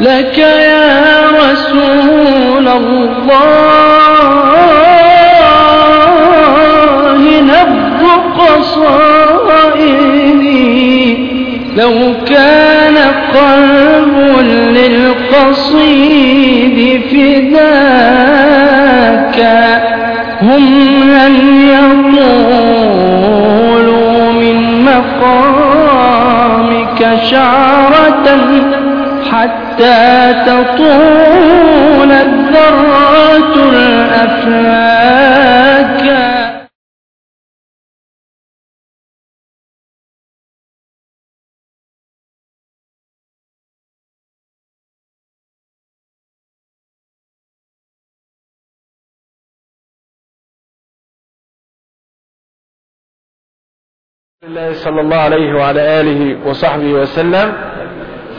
لك يا رسول الله نبض قصائدي لو كان قلب للقصيد فداك هم لن يطولوا من مقامك شعرة حتى تطول الذرات الأفلاك الله صلى الله عليه وعلى آله وصحبه وسلم.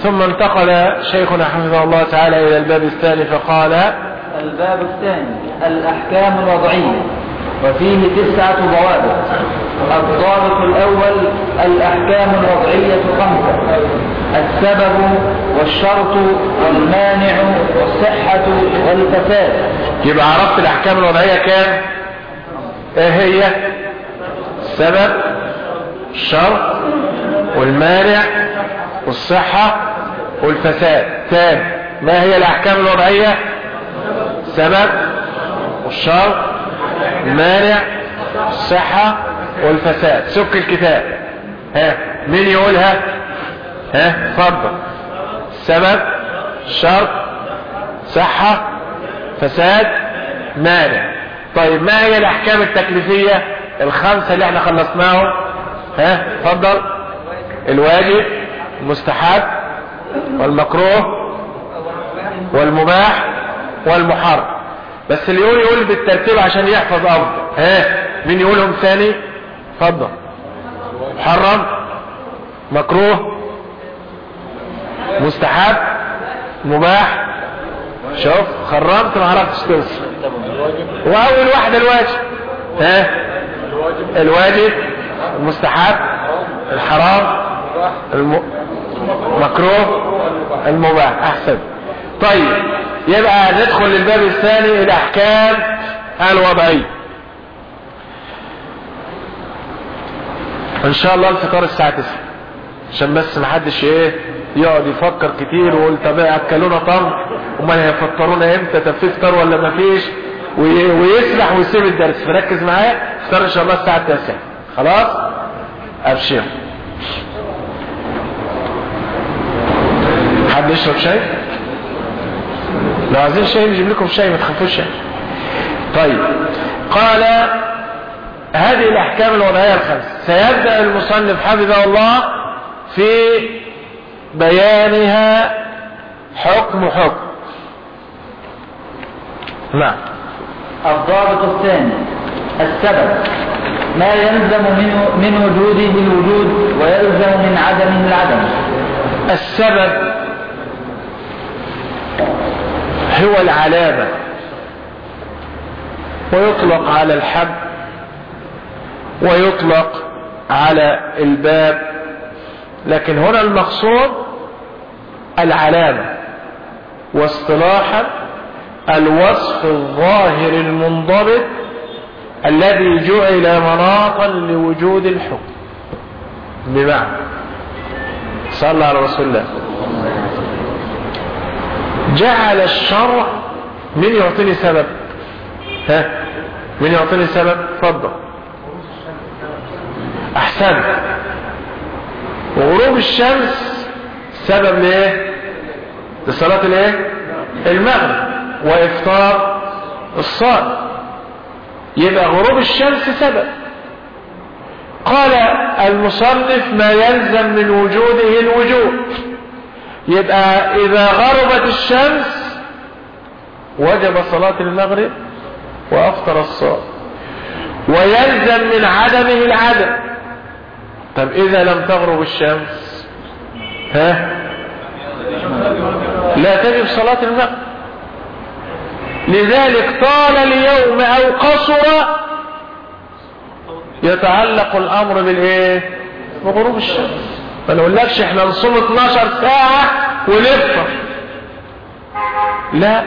ثم انتقل شيخنا حفظه الله تعالى إلى الباب الثاني فقال الباب الثاني الأحكام الوضعية وفيه تسعة ضوابط. الضابط الأول الأحكام الوضعية خمسة. السبب والشرط والمانع والصحة والفساد. يبقى عرفت الأحكام الوضعية كام؟ إيه هي؟ السبب الشرط والمانع والصحة والفساد. تاني ما هي الأحكام الوضعية؟ السبب والشرط المانع الصحة والفساد. سك الكتاب. ها مين يقولها؟ ها اتفضل. السبب الشرط صحة فساد مانع. طيب ما هي الأحكام التكليفية الخمسة اللي إحنا خلصناهم؟ ها اتفضل. الواجب المستحب والمكروه والمباح والمحرم بس اللي يقول يقول بالترتيب عشان يحفظ أفضل. ها؟ مين يقولهم ثاني؟ اتفضل. محرم؟ مكروه؟ مستحب؟ مباح؟ شوف خرمت ما عرفتش توصل وأول واحدة الواجب. ها؟ الواجب. المستحب. الحرام. المكروه المباح. أحسن. طيب يبقى ندخل للباب الثاني الاحكام الوضعية. إن شاء الله الفطار الساعة 9 عشان بس ما حدش إيه يقعد يفكر كتير ويقول طب أكلونا طمر أمال هيفطرونا إمتى؟ طب في فطار ولا ما فيش؟ ويسرح ويسيب الدرس. فركز معايا. فطار إن شاء الله الساعة 9 خلاص؟ ابشر حد يشرب شاي؟ لو عايزين شاي نجيب لكم شاي ما تخافوش يعني. طيب. قال هذه الأحكام الوضعية الخمس. سيبدأ المصنف حفظه الله في بيانها حكم حكم. نعم. الضابط الثاني السبب. ما يلزم من, من وجوده الوجود ويلزم من عدمه العدم. السبب هو العلامة. ويطلق على الحب ويطلق على الباب. لكن هنا المقصود العلامة. واصطلاحا الوصف الظاهر المنضبط الذي جعل مناطا لوجود الحكم. بمعنى صلى على رسول الله جعل الشرع من يعطيني سبب. ها؟ من يعطيني سبب. تفضل أحسن. وغروب الشمس سبب لإيه؟ لصلاة الإيه؟ المغرب وإفطار الصائم يبقى غروب الشمس سبب. قال المصنف ما يلزم من وجوده الوجود. يبقى إذا غربت الشمس وجب صلاة المغرب وأفطر الصائم ويلزم من عدمه العدم. طب إذا لم تغرب الشمس ها؟ لا تجب صلاة المغرب. لذلك طال اليوم أو قصر يتعلق الأمر بالإيه؟ بغروب الشمس. ما نقولكش إحنا نصوم 12 ساعة ونفطر. لا.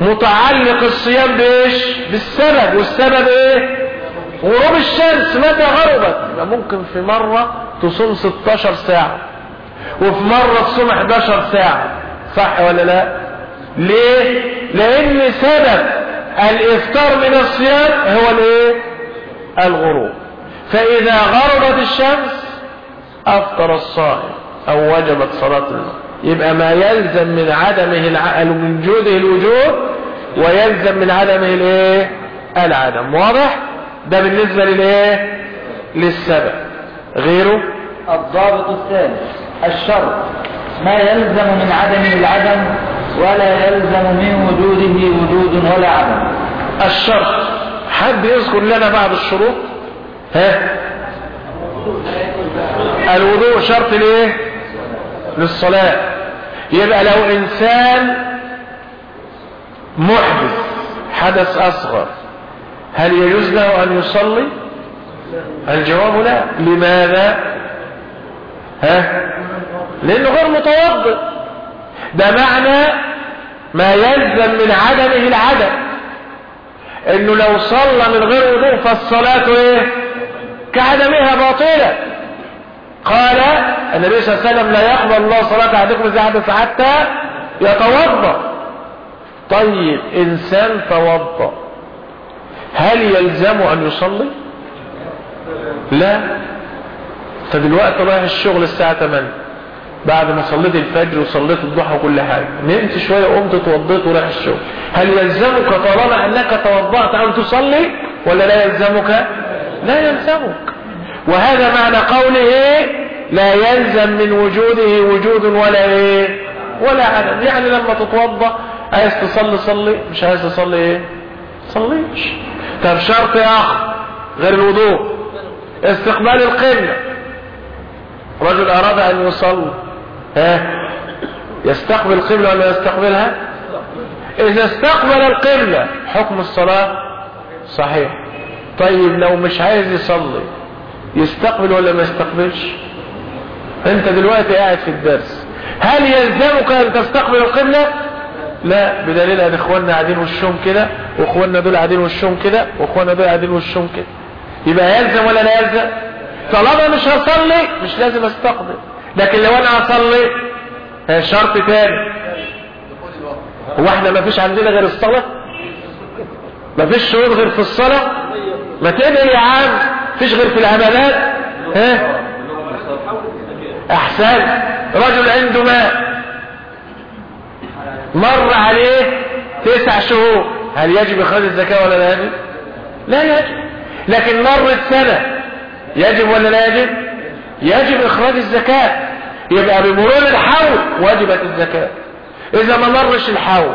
متعلق الصيام بإيش؟ بالسبب. والسبب إيه؟ غروب الشمس. متى غربت؟ يبقى ممكن في مرة تصوم 16 ساعة. وفي مرة تصوم 11 ساعة. صح ولا لا؟ ليه؟ لأن سبب الإفطار من الصيام هو الإيه؟ الغروب. فإذا غربت الشمس أفطر الصائم أو وجبت صلاة المغرب يبقى ما يلزم من عدمه. من وجوده الوجود ويلزم من عدمه الإيه؟ العدم. واضح؟ ده بالنسبة للإيه؟ للسبب. غيره؟ الضابط الثالث الشرط ما يلزم من عدمه العدم ولا يلزم من وجوده وجود ولا عدم. الشرط حد يذكر لنا بعض الشروط؟ ها؟ الوضوء شرط ليه للصلاة. يبقى لو إنسان محدث حدث أصغر هل يجوز له أن يصلي؟ الجواب لا. لماذا؟ ها؟ لأنه غير متوضئ. ده معنى ما يلزم من عدمه العدم. إنه لو صلى من غير وضوء فالصلاة إيه؟ كعدمها باطلة. قال النبي صلى الله عليه وسلم لا يقبل الله صلاة احدكم اذا حدث حتى يتوضأ. طيب انسان توضأ هل يلزم أن يصلي؟ لا. فدلوقتي رايح الشغل الساعة 8 بعد ما صليت الفجر وصليت الضحى وكل حاجة نمت شوية وقمت اتوضيت ورايح الشغل. هل يلزمك طالما إنك توضأت أن تصلي ولا لا يلزمك؟ لا يلزمك. وهذا معنى قوله لا يلزم من وجوده وجود ولا إيه؟ ولا عدم يعني لما تتوضأ عايز تصلي صلي. مش عايز تصلي إيه؟ صليش. طب شرط اخر غير الوضوء. استقبال القبلة. رجل أراد أن يصلي. ها؟ يستقبل القبلة ولا يستقبلها؟ إذا استقبل القبلة حكم الصلاة صحيح. طيب لو مش عايز يصلي يستقبل ولا ما يستقبلش؟ انت دلوقتي قاعد في الدرس. هل يلزمك أن تستقبل القبلة؟ لا بدليل أن إخواننا قاعدين وشهم كده وإخواننا دول قاعدين وشهم كده وإخواننا دول قاعدين وشهم كده. يبقى يلزم ولا لا يلزم؟ طالما مش هصلي مش لازم أستقبل. لكن لو أنا هصلي شرط تاني. هو إحنا ما فيش عندنا غير الصلاة؟ ما فيش شروط غير في الصلاة؟ ما تدعي يا عم. فيش غير في العبادات ها؟ أحسن. رجل عنده ماء مر عليه تسع شهور. هل يجب إخراج الزكاة ولا لا يجب؟ لا يجب. لكن مرت سنة. يجب ولا لا يجب؟ يجب إخراج الزكاة. يبقى بمرور الحول وجبت الزكاة. إذا ما مرش الحول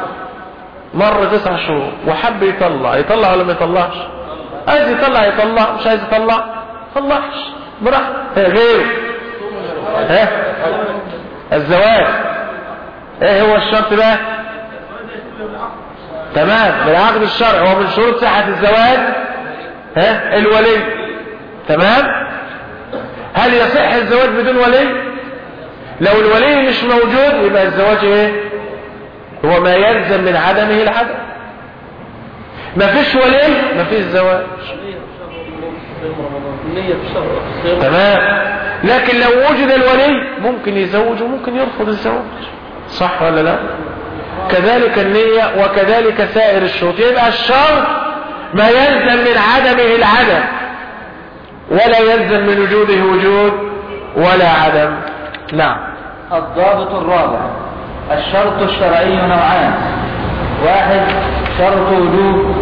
مر تسع شهور وحب يطلع. يطلع ولا ما يطلعش؟ عايز يطلع يطلع مش عايز يطلع. طلعش. براحته غيره؟ ها الزواج. إيه هو الشرط بقى؟ تمام. بالعقد الشرعي. هو من شروط صحة الزواج. ها الولي. تمام؟ هل يصح الزواج بدون ولي؟ لو الولي مش موجود يبقى الزواج إيه؟ هو ما يلزم من عدمه العدم. ما فيش ولي ما فيش زواج. تمام. لكن لو وجد الولي ممكن يزوج وممكن يرفض الزواج. صح ولا لا؟ كذلك النية وكذلك سائر الشروط. يبقى الشرط ما يلزم من عدمه العدم ولا يلزم من وجوده وجود ولا عدم. نعم. الضابط الرابع. الشرط الشرعي نوعان. واحد شرط وجوب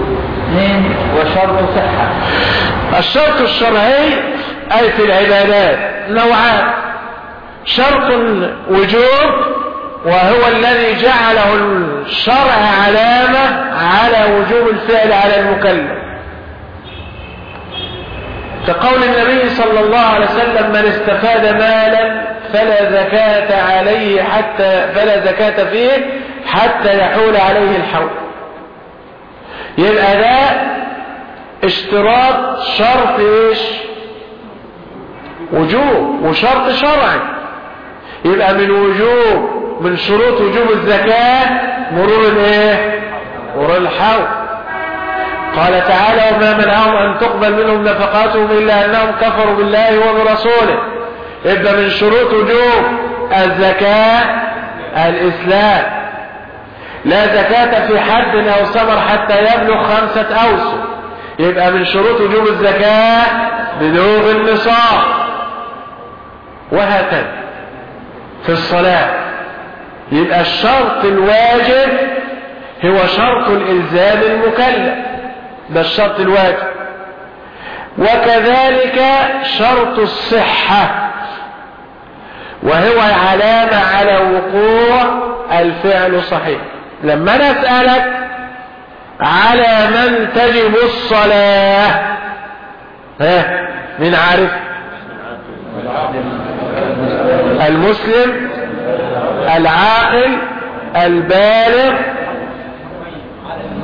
اثنين وشرط صحة. الشرط الشرعي أي في العبادات نوعان. شرط وجوب وهو الذي جعله الشرع علامة على وجوب الفعل على المكلف. كقول النبي صلى الله عليه وسلم من استفاد مالا فلا زكاة عليه حتى فلا زكاة فيه حتى يحول عليه الحول. يبقى ده اشتراط شرط إيش؟ وجوب وشرط شرعي. يبقى من وجوب من شروط وجوب الزكاة مرور الإيه؟ مرور الحول. قال تعالى وما منعهم أن تقبل منهم نفقاتهم إلا أنهم كفروا بالله وبرسوله. يبقى من شروط وجوب الزكاة الإسلام. لا زكاة في حد أو ثمر حتى يبلغ خمسة اوسط يبقى من شروط وجوب الزكاة بلوغ النصاب. وهكذا في الصلاة. يبقى الشرط الواجب هو شرط الإلزام المكلف. ده الشرط الواجب. وكذلك شرط الصحة. وهو علامة على وقوع الفعل صحيح. لما نسألك على من تجب الصلاة ها؟ من عارف؟ المسلم العاقل البالغ.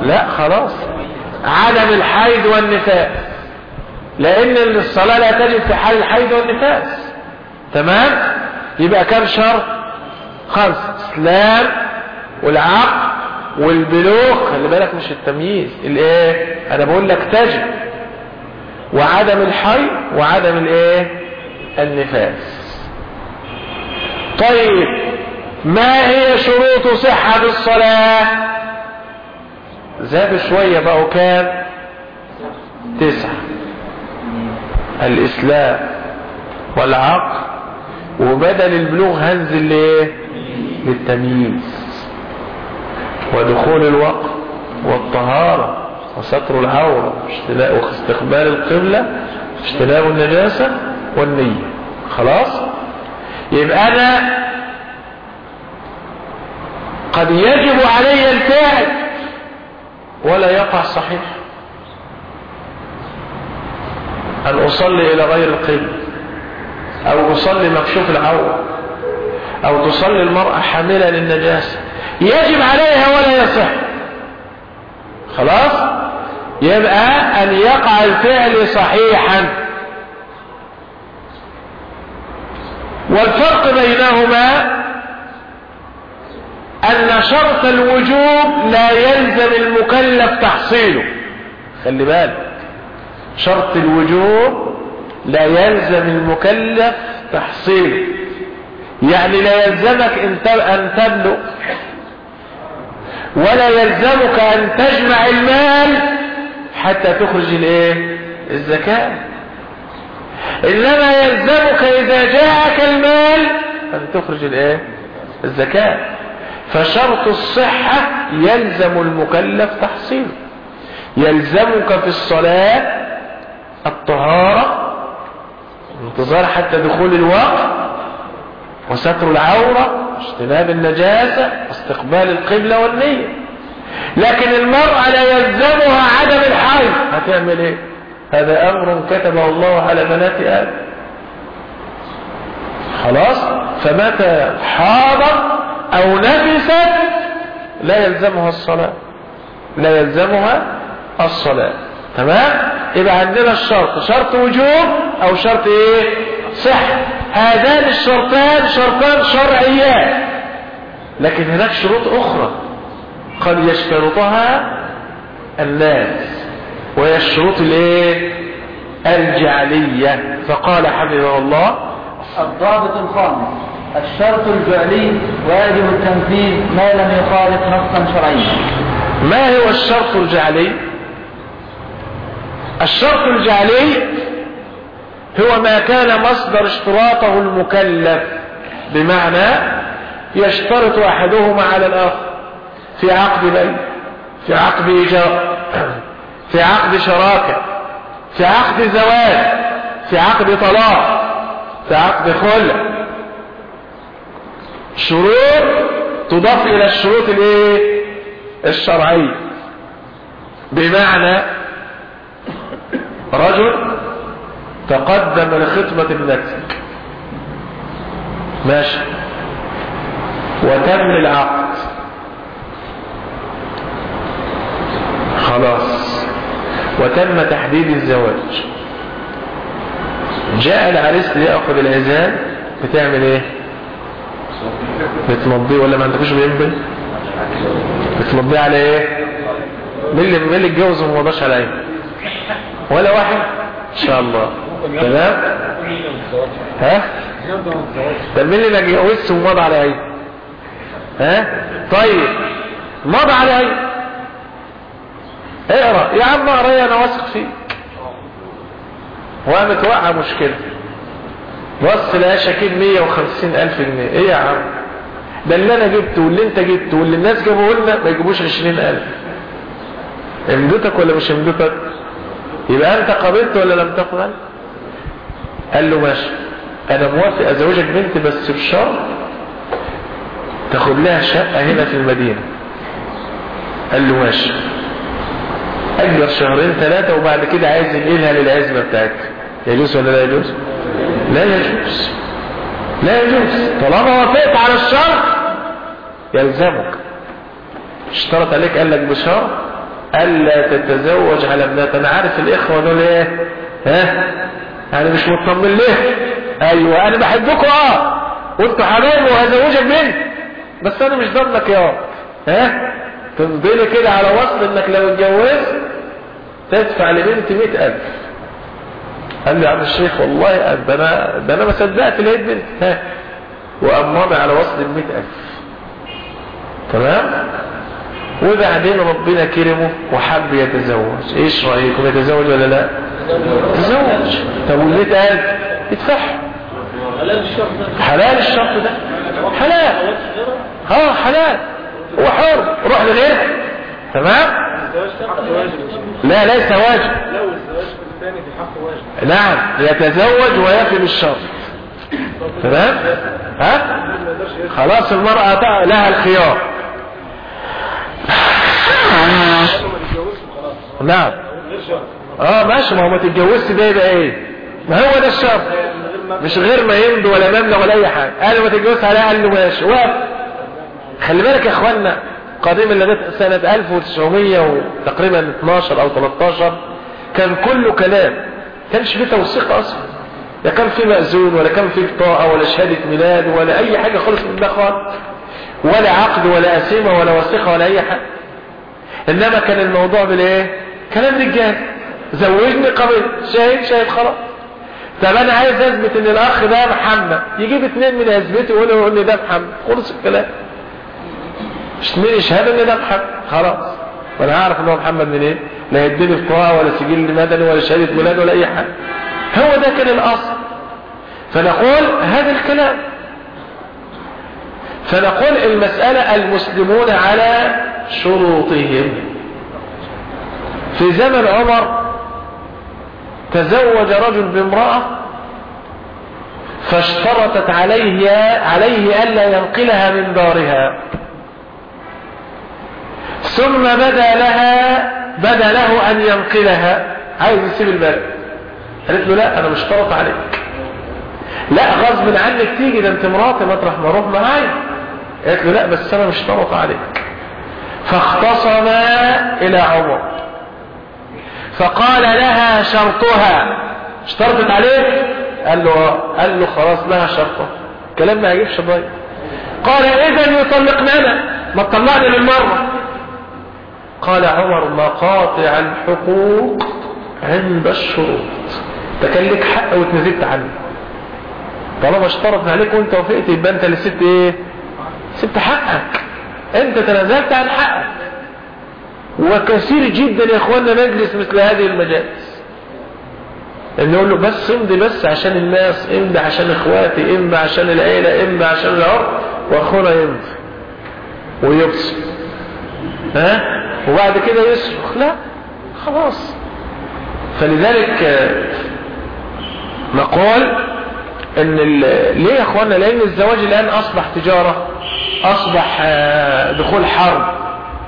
لا خلاص. عدم الحيض والنفاس. لأن الصلاة لا تجب في حال الحيض والنفاس. تمام؟ يبقى كم شرط خمس. إسلام والعقل والبلوغ خلي بالك مش التمييز الإيه؟ أنا بقول لك تجب وعدم الحي وعدم الإيه؟ النفاس. طيب ما هي شروط صحة الصلاة؟ زاد شوية بقوا كام تسعة. الإسلام والعقل وبدل البلوغ هنزل لإيه؟ للتمييز. ودخول الوقت والطهارة وستر العورة واستقبال القبلة اجتناب النجاسة والنية. خلاص؟ يبقى أنا قد يجب علي الفعل ولا يقع صحيح. أن أصلي إلى غير القبلة أو أصلي مكشوف العورة أو تصلي المرأة حاملة للنجاسة. يجب عليها ولا يصح. خلاص؟ يبقى أن يقع الفعل صحيحا. والفرق بينهما أن شرط الوجوب لا يلزم المكلف تحصيله. خلي بالك. شرط الوجوب لا يلزم المكلف تحصيله. يعني لا يلزمك أن تبلغ ولا يلزمك أن تجمع المال حتى تخرج الإيه؟ الزكاة. إنما يلزمك إذا جاءك المال أن تخرج الإيه؟ الزكاة. فشرط الصحة يلزم المكلف تحصيله يلزمك في الصلاة الطهارة انتظار حتى دخول الوقت وستر العورة اجتناب النجاسة استقبال القبلة والنية. لكن المرأة لا يلزمها عدم الحيض هتعمل إيه؟ هذا أمر كتبه الله على بنات آدم. خلاص؟ فمتى حاضت أو نفست لا يلزمها الصلاة. لا يلزمها الصلاة. تمام؟ يبقى عندنا الشرط. شرط وجوب أو شرط إيه؟ صح هذان الشرطان شرطان شرعيان لكن هناك شروط أخرى. قد يشترطها الناس وهي الشروط الإيه؟ الجعلية. فقال حفظه الله الضابط الخامس الشرط الجعلي واجب التنفيذ ما لم يخالف نصا شرعيا. ما هو الشرط الجعلي؟ الشرط الجعلي هو ما كان مصدر اشتراطه المكلف بمعنى يشترط أحدهما على الآخر في عقد بيع في عقد إيجار في عقد شراكة في عقد زواج في عقد طلاق في عقد خلع. شروط تضاف إلى الشروط الإيه؟ الشرعية. بمعنى رجل تقدم لخطبة ابنتك ماشي. وتم العقد خلاص. وتم تحديد الزواج. جاء العريس ليأخذ العزال بتعمل إيه؟ بتمضيه. ولا ما عندكوش بيمضي؟ بتمضيه على إيه؟ مين اللي مين اللي اتجوز وما مضاش على إيه ولا واحد؟ إن شاء الله. تمام؟ ها؟ طب مين اللي ما اتجوزش ومضى على إيه ها؟ طيب. مضى على إيه اقرأ. يا عم اقرأ أنا واثق فيك. وقامت واقعه مشكلة. بص لقى شاكين 150 ألف جنيه. إيه يا عم؟ ده اللي أنا جبته واللي أنت جبته واللي الناس جابوه لنا ما يجيبوش 20 ألف. امدتك ولا مش امدتك يبقى أنت قبلت ولا لم تقبل؟ قال له ماشي. أنا موافق أزوجك بنتي بس بشرط تاخد لها شقة هنا في المدينة. قال له ماشي. اجر شهرين ثلاثة وبعد كده عايز ينقلها للعزبة بتاعتها. يجوز ولا لا يجوز؟ لا يجوز. لا يجوز. طالما وافقت على الشرط يلزمك. اشترط عليك قال لك بشرط ألا تتزوج على ابنات أنا عارف الإخوة دول إيه؟ ها؟ أنا مش مطمن ليه؟ أيوه أنا بحبكم آه وانتوا حبايبي وهزوجك بنت بس أنا مش ضمنك يا ها؟ تمضيلي كده على وصل إنك لو اتجوزت تدفع مئة ألف. قال لي يا عم الشيخ والله ده أنا ده أنا ما صدقت لقيت بنت. ها؟ وقام ماضي على وصل المئة ألف. تمام؟ وبعدين ربنا كرمه وحب يتزوج. إيش رأيكم يتزوج ولا لا؟ تزوج طب والمئة الف يدفعها حلال الشرط ده. حلال. ها حلال. هو حر. روح لغيره. تمام؟ لا ليس واجب. نعم يتزوج ويفي بالشرط تمام؟ ها؟ خلاص المرأة لها الخيار. نعم. آه ماشي ما هو ما تتجوزش ده يبقى إيه؟ ما هو ده الشرط. مش غير ما يمضي ولا مبلغ ولا أي حاجة. قال ما تتجوزش عليها قال له ماشي. وقف. خلي بالك يا اخوانا قديم اللي سنة 1900 وتقريبا 12 أو 13 كان كله كلام كانش فيه توثيق أصلا. لا كان فيه مأذون ولا كان فيه بطاقة ولا شهادة ميلاد ولا أي حاجة خالص من ده خالص. ولا عقد ولا قسيمة ولا وثيقة ولا أي حاجة. إنما كان الموضوع بالإيه؟ كلام رجال. زوجني قبل شاهد شاهد خلاص. طب أنا عايز أثبت إن الأخ ده محمد. يجيب اثنين من اثبتي ويقولوا يقول لي ده محمد. خلص الكلام. اثنين يشهدوا إن ده محمد. خلاص. وأنا هعرف إن هو محمد منين. لا يديني بطاقه ولا سجل مدني ولا شهادة ميلاد ولا أي حاجة. هو ده كان الأصل. فنقول هذا الكلام. فنقول المسألة المسلمون على شروطهم. في زمن عمر تزوج رجل بامرأة فاشترطت عليه عليه ألا ينقلها من دارها. ثم بدا لها بدا له أن ينقلها. عايز يسيب البلد قالت له لا أنا مشترط عليك. لا غصب عنك تيجي ده أنت مراتي مطرح ما أروح معايا. قالت له لا بس أنا مشترط عليك. فاختصما إلى عمر. فقال لها شرطها. اشترطت عليك قال له قال له خلاص لها شرطها. كلام ما يجيبش ضيق قال اذا يطلقننا ما تطلقني من مرة. قال عمر مقاطع الحقوق عند الشروط. ده كان لك حق واتنزلت عنه. طالما اشترط عليك وإنت وافقت يبقى أنت اللي سبت إيه؟ سبت حقك. أنت تنازلت عن حقك. وكثير جدا يا اخوانا نجلس مثل هذه المجالس. إن يقول له بس امضي بس عشان الناس امضي عشان إخواتي امضي عشان العيلة امضي عشان العرض وأخونا يمضي ويبصم ها؟ وبعد كده يصرخ. لا خلاص. فلذلك نقول إن ليه يا اخوانا لأن الزواج الآن أصبح تجارة أصبح دخول حرب.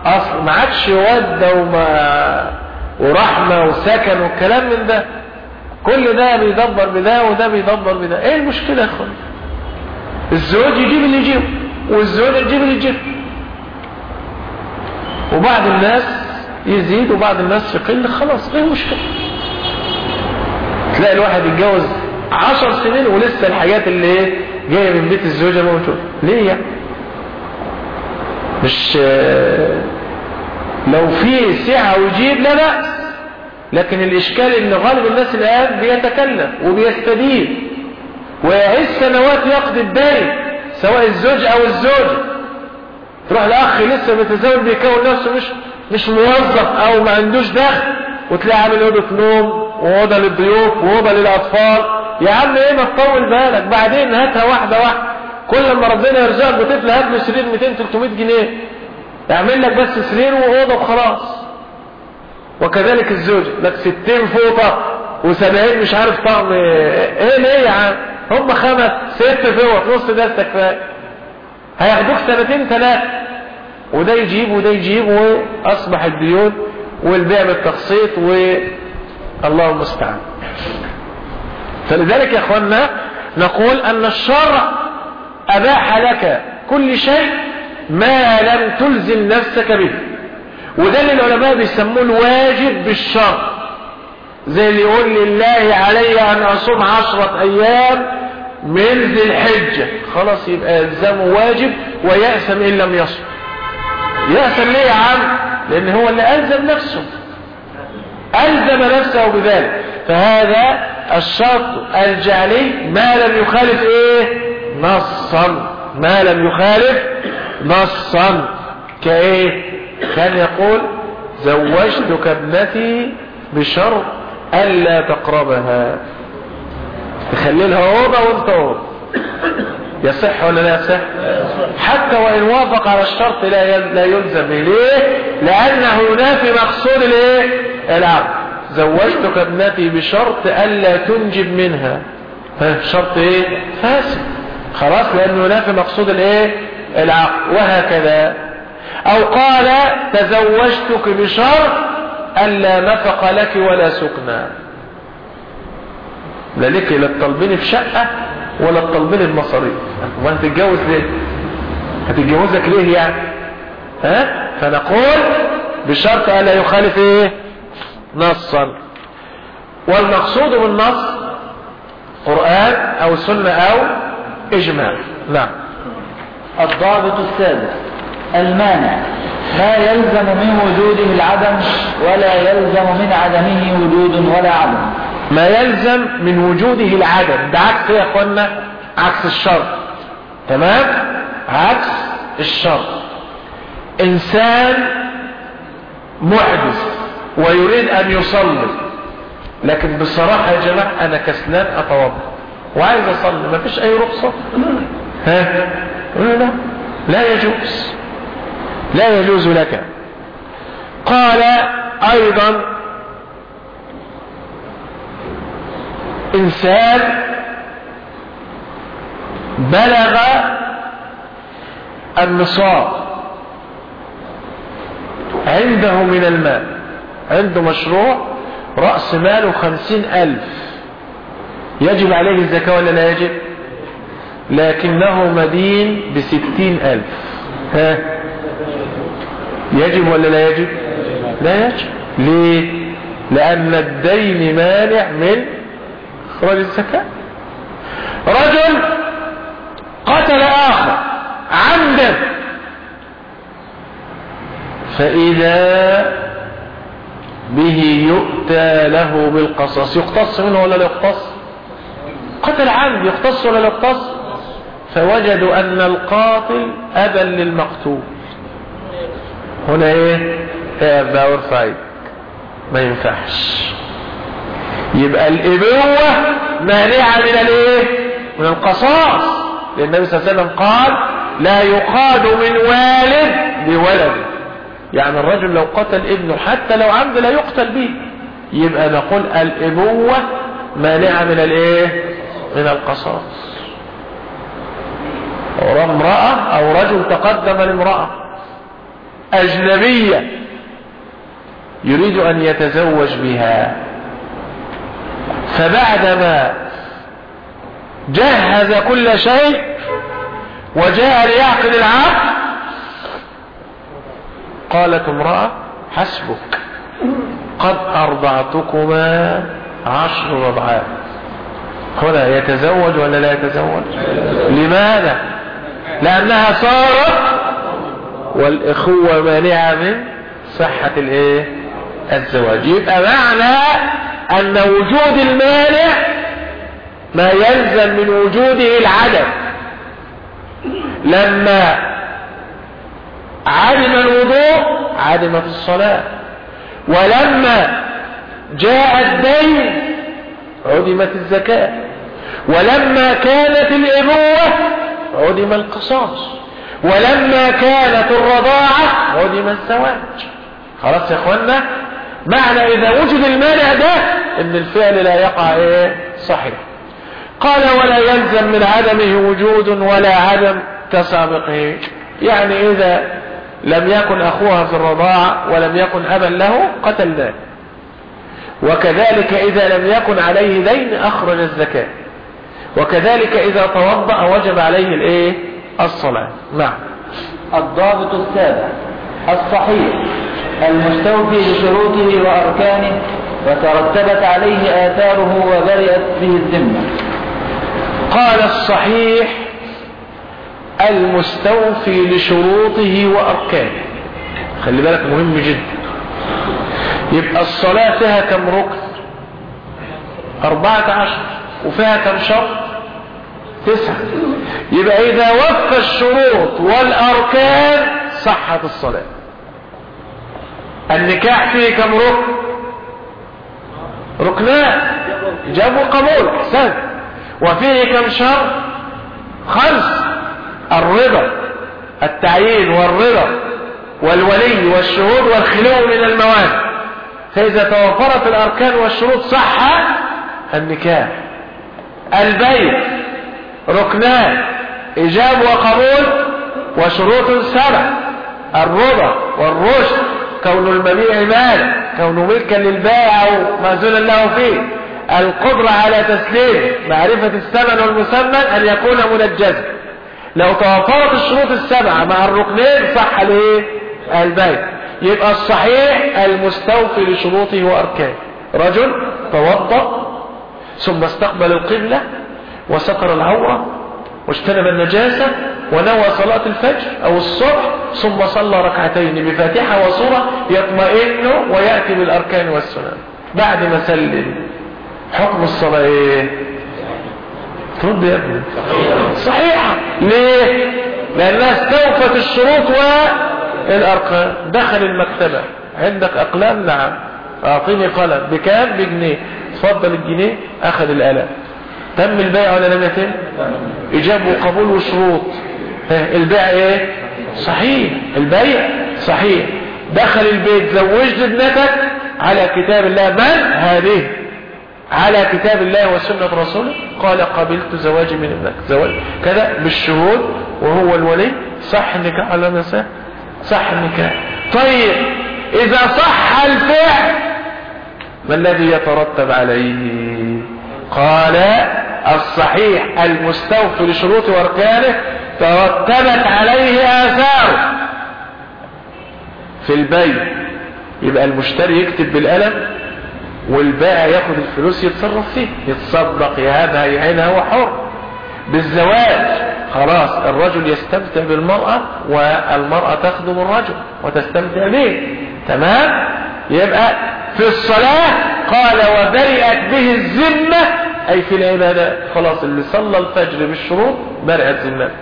اصل ما عادش ودة وما ورحمة وسكن والكلام من ده. كل ده بيدبر بده وده بيدبر بده. إيه المشكلة يا اخوانا الزواج يجيب اللي يجيبه والزواج يجيب اللي يجيبه وبعض الناس يزيد وبعض الناس يقل خلاص إيه المشكلة؟ تلاقي الواحد يتجوز عشر سنين ولسه الحاجات اللي إيه جاية من بيت الزوجة موجودة. ليه يعني؟ مش لو في سعة ويجيب لا بأس لكن الإشكال إن غالب الناس الآن بيتكلم وبيستدين. ويعيش سنوات يقضي الدين سواء الزوج أو الزوجة تروح الأخ لسه متزوج بيكون نفسه مش مش موظف أو ما عندوش دخل وتلاقي عامل أوضة نوم وأوضة للضيوف وأوضة للأطفال. يا عم إيه ما تطول بالك؟ بعدين هاتها واحدة واحدة. كل ما ربنا يرزقك بطفل هات له سرير 200 300 جنيه. يعمل لك بس سرير وأوضة وخلاص. وكذلك الزوج لك 60 فوطة و70 مش عارف طعم إيه ليه يا عم؟ هم خمس ست فوط نص ده كفايه هياخدوك سنتين ثلاثة وده يجيب وده يجيب وأصبح الديون والبيع بالتقسيط والله المستعان. فلذلك يا اخوانا نقول أن الشرع أباح لك كل شيء ما لم تلزم نفسك به. وده اللي العلماء بيسموه الواجب بالشرط زي اللي يقول لله علي أن أصوم عشرة أيام من ذي الحجة. خلاص يبقى يلزمه واجب ويأسم إن لم يصم يأسم ليه يا عم؟ لأن هو اللي ألزم نفسه. ألزم نفسه بذلك. فهذا الشرط الجعلي ما لم يخالف إيه؟ نصا. ما لم يخالف نصا. كإيه؟ كان يقول زوجتك ابنتي بشرط ألا تقربها. تخلي لها أوضة وأنت أوضة يصح ولا لا يصح؟ حتى وإن وافق على الشرط لا لا يلزم ليه لأنه ينافي مقصود الايه العقد زوجتك ابنتي بشرط ألا تنجب منها. ها شرط إيه؟ فاسد. خلاص لأنه ينافي مقصود الإيه؟ العقد وهكذا. أو قال تزوجتك بشرط الا نفق لك ولا سكنى لا لك لا تطلبيني في شقة ولا تطلبيني بمصاريف وانت تتجوز ليه؟ هتتجوزك ليه يعني؟ ها؟ فنقول بشرط ألا يخالف إيه؟ نصا. والمقصود بالنص قرآن أو سنة أو إجماع. نعم. الضابط السادس. المانع. ما يلزم من وجوده العدم ولا يلزم من عدمه وجود ولا عدم. ما يلزم من وجوده العدم ده عكس يا اخوانا عكس الشرط تمام؟ عكس الشرط إنسان محدث ويريد أن يصلي لكن بصراحة يا جماعة أنا كسلان أتوضأ. وعايز أصلي ما فيش أي رخصة؟ ها؟ لا لا يجوز لا يجوز لك. قال أيضا إنسان بلغ النصاب عنده من المال عنده مشروع رأس ماله خمسين ألف يجب عليه الزكاة ولا لا يجب؟ لكنه مدين بستين ألف. ها؟ يجب ولا لا يجب؟ لا يجب. ليه؟ لأن الدين مانع من إخراج الزكاة. رجل قتل آخر عمدا فإذا به يؤتى له بالقصص يقتص منه ولا لا يقتص؟ قتل عمد يقتص ولا لا يقتص؟ فوجدوا أن القاتل أبا للمقتول. هنا إيه؟ اقف بقى وارفع إيدك ما ينفعش. يبقى الإبوة مانعة من الإيه؟ من القصاص. لأن النبي صلى الله عليه وسلم قال لا يقاد من والد لولد يعني الرجل لو قتل ابنه حتى لو عمد لا يقتل به. يبقى نقول الإبوة مانعة من الإيه؟ من القصاص. امرأة أو رجل تقدم لامرأة أجنبية يريد أن يتزوج بها فبعدما جهز كل شيء وجاء ليعقد العقد قالت امرأة حسبك قد أرضعتكما عشر رضعات هنا يتزوج ولا لا يتزوج؟ لماذا؟ لأنها صارت والإخوة مانعة من صحة الإيه؟ الزواج. يبقى معنى أن وجود المانع ما يلزم من وجوده العدم. لما عدم الوضوء عدمت الصلاة. ولما جاء الدين عدمت الزكاة. ولما كانت الإبوة عدم القصاص. ولما كانت الرضاعة عدم الزواج. خلاص يا اخوانا معنى إذا وجد المانع ده إن الفعل لا يقع إيه؟ صحيح. قال ولا يلزم من عدمه وجود ولا عدم كسابقه. يعني إذا لم يكن أخوها في الرضاعة ولم يكن أبا له قتلناه وكذلك إذا لم يكن عليه دين أخرج الزكاة. وكذلك إذا توضأ وجب عليه الإيه؟ الصلاة. نعم. الضابط السابع. الصحيح. المستوفي لشروطه وأركانه وترتبت عليه آثاره وبرئت به الذمة. قال الصحيح المستوفي لشروطه وأركانه. خلي بالك مهم جدا. يبقى الصلاة فيها كم ركن؟ أربعة عشر. وفيها كم شرط؟ تسعة. يبقى إذا وفى الشروط والأركان صحت الصلاة. النكاح فيه كم ركن؟ ركنان. جاب وقبول أحسن. وفيه كم شرط؟ خمس. الرضا التعيين والرضا والولي والشهود والخلو من الموانع. فإذا توفرت الأركان والشروط صح النكاح. البيت ركنان إجاب وقبول وشروط سبع الرضا والرشد كون المبيع مال كون ملكا للبائع أو مأذونا له فيه القدرة على تسليم معرفة الثمن والمسمى أن يكون منجزا. لو توفرت الشروط السبعة مع الركنين صح الايه البيع يبقى الصحيح المستوفي لشروطه وأركانه. رجل توضأ ثم استقبل القبلة وستر العورة واجتنب النجاسة ونوى صلاة الفجر أو الصبح ثم صلى ركعتين بفاتحة وصورة يطمئن ويأتي بالأركان والسنن. بعد ما سلم حكم الصلاة إيه؟ ترد يا ابني. صحيحة. ليه؟ لأنها استوفت الشروط والأركان. دخل المكتبة. عندك أقلام؟ نعم. أعطيني قلم. بكام؟ بجنيه. تفضل الجنيه أخذ القلم تم البيع ولا لم يتم؟ إجاب وقبول وشروط. البيع إيه؟ صحيح. البيع صحيح. دخل البيت زوجت ابنتك على كتاب الله. من؟ هذه. على كتاب الله وسنة رسوله. قال قبلت زواجي من ابنك. زواج. كذا بالشهود. وهو الولي. صح النكاح ولا ما صح؟ النكاح طيب. إذا صح الفعل ما الذي يترتب عليه؟ قال الصحيح المستوفي لشروط واركانه ترتبت عليه آثار. في البيع يبقى المشتري يكتب بالقلم والبائع ياخد الفلوس يتصرف فيه يتصدق يهبها يعينها هو حر. بالزواج خلاص الرجل يستمتع بالمرأة والمرأة تخدم الرجل وتستمتع به تمام؟ يبقى في الصلاة قال وبرئت به الذمة أي في العبادة خلاص اللي صلى الفجر بالشروط برئت ذمته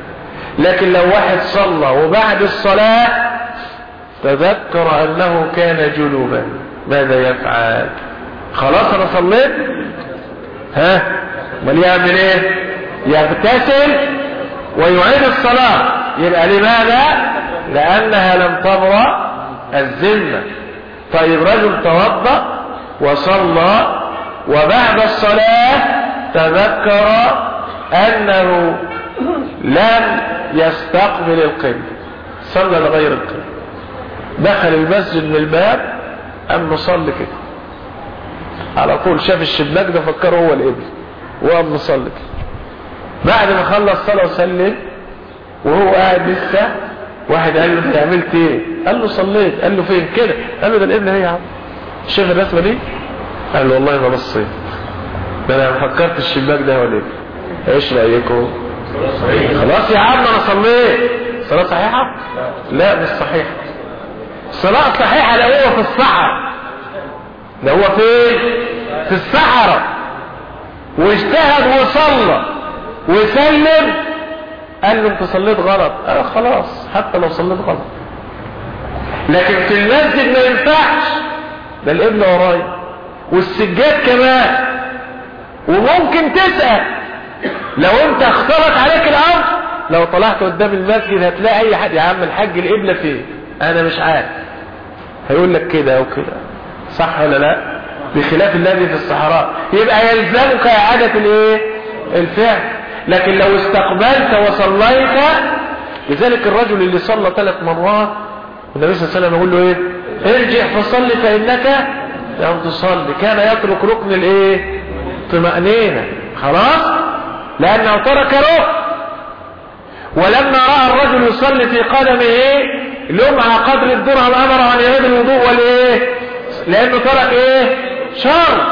لكن لو واحد صلى وبعد الصلاة تذكر أنه كان جنوبا. ماذا يفعل؟ خلاص أنا صليت؟ ها؟ أمال يعمل إيه؟ يغتسل ويعيد الصلاة. يبقى لماذا؟ لأنها لم تبرأ الذمة. طيب رجل توضأ وصلى وبعد الصلاة تذكر أنه لم يستقبل القبل صلى لغير القبل دخل المسجد من الباب قام مصلي كده. على طول شاف الشباك ده فكره هو الابن وقام مصلي كده. بعد ما خلص صلاة وسلم وهو قاعد لسه واحد قال له أنت عملت إيه؟ قال له صليت. قال له فين؟ كده. قال له ده الابن إيه يا عم. شايف الرسمة دي؟ قال له والله ما بصيت ده أنا فكرت الشباك ده هو الابن إيش رأيكم؟ خلاص يا عم أنا صليت. الصلاة صحيحة؟ لا مش صحيحة. الصلاة صحيحة؟ لو هو في الصحراء. لو هو فين؟ في الصحراء. واجتهد وصلى وسلم قال له أنت صليت غلط. آه خلاص حتى لو صليت غلط. لكن في المسجد ما ينفعش. ده الابن ورايا. والسجاد كمان. وممكن تسأل. لو أنت اختلط عليك الأمر لو طلعت قدام المسجد هتلاقي أي حد. يا عم الحاج القبلة فين؟ أنا مش عارف. هيقول لك كده أو كده. صح ولا لا؟ بخلاف الذي في الصحراء. يبقى يلزمك إعادة الإيه؟ الفعل. لكن لو استقبلت وصليت لذلك الرجل اللي صلى ثلاث مرات النبي صلى الله عليه وسلم يقول له إيه؟ ارجع فصل فإنك لم تصلي كان يترك ركن الإيه؟ طمأنينة. خلاص؟ لأنه ترك ركن. ولما رأى الرجل يصلي في قدمه لمعة قدر الدرهم امره أن يعيد الوضوء والإيه؟ لأنه ترك إيه؟ شرط.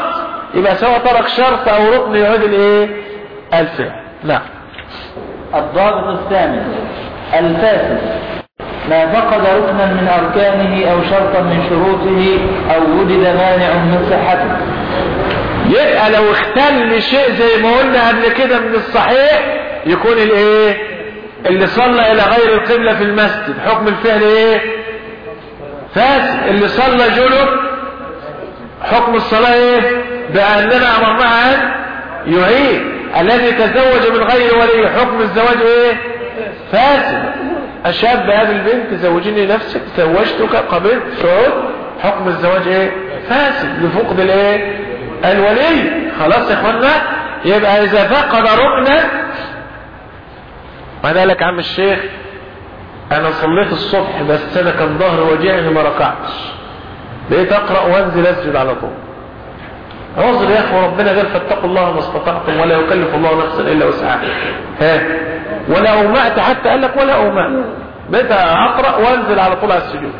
يبقى سواء ترك شرط أو ركن يعيد الإيه؟ الفعل. نعم الضابط الثامن. الفاسد. ما فقد ركنا من أركانه أو شرطا من شروطه أو وجد مانع من صحته. يبقى لو اختل شيء زي ما قلنا قبل كده من الصحيح يكون الإيه؟ اللي صلى إلى غير القبلة في المسجد. حكم الفعل إيه؟ فاسد. اللي صلى جنب حكم الصلاة إيه؟ بأننا امرناه أن يعيد. الذي تزوج من غير ولي حكم الزواج إيه؟ فاسد الشاب هذه البنت زوجيني نفسك زوجتك قبلت شعور حكم الزواج إيه؟ فاسد لفقد الإيه؟ الولي. خلاص يا اخوانا يبقى إذا فقد ركنا ما لك عم الشيخ؟ أنا صليت الصبح بس أنا كان ظهري وجعني ما ركعتش. بقيت أقرأ وأنزل أسجد على طول. عذر يا أخوة ربنا قال فاتقوا الله ما استطعتم ولا يكلف الله نفسا إلا وسعها. ها؟ ولا أومأت حتى قال لك ولا أومأت. بقيت أقرأ وأنزل على طول على السجود.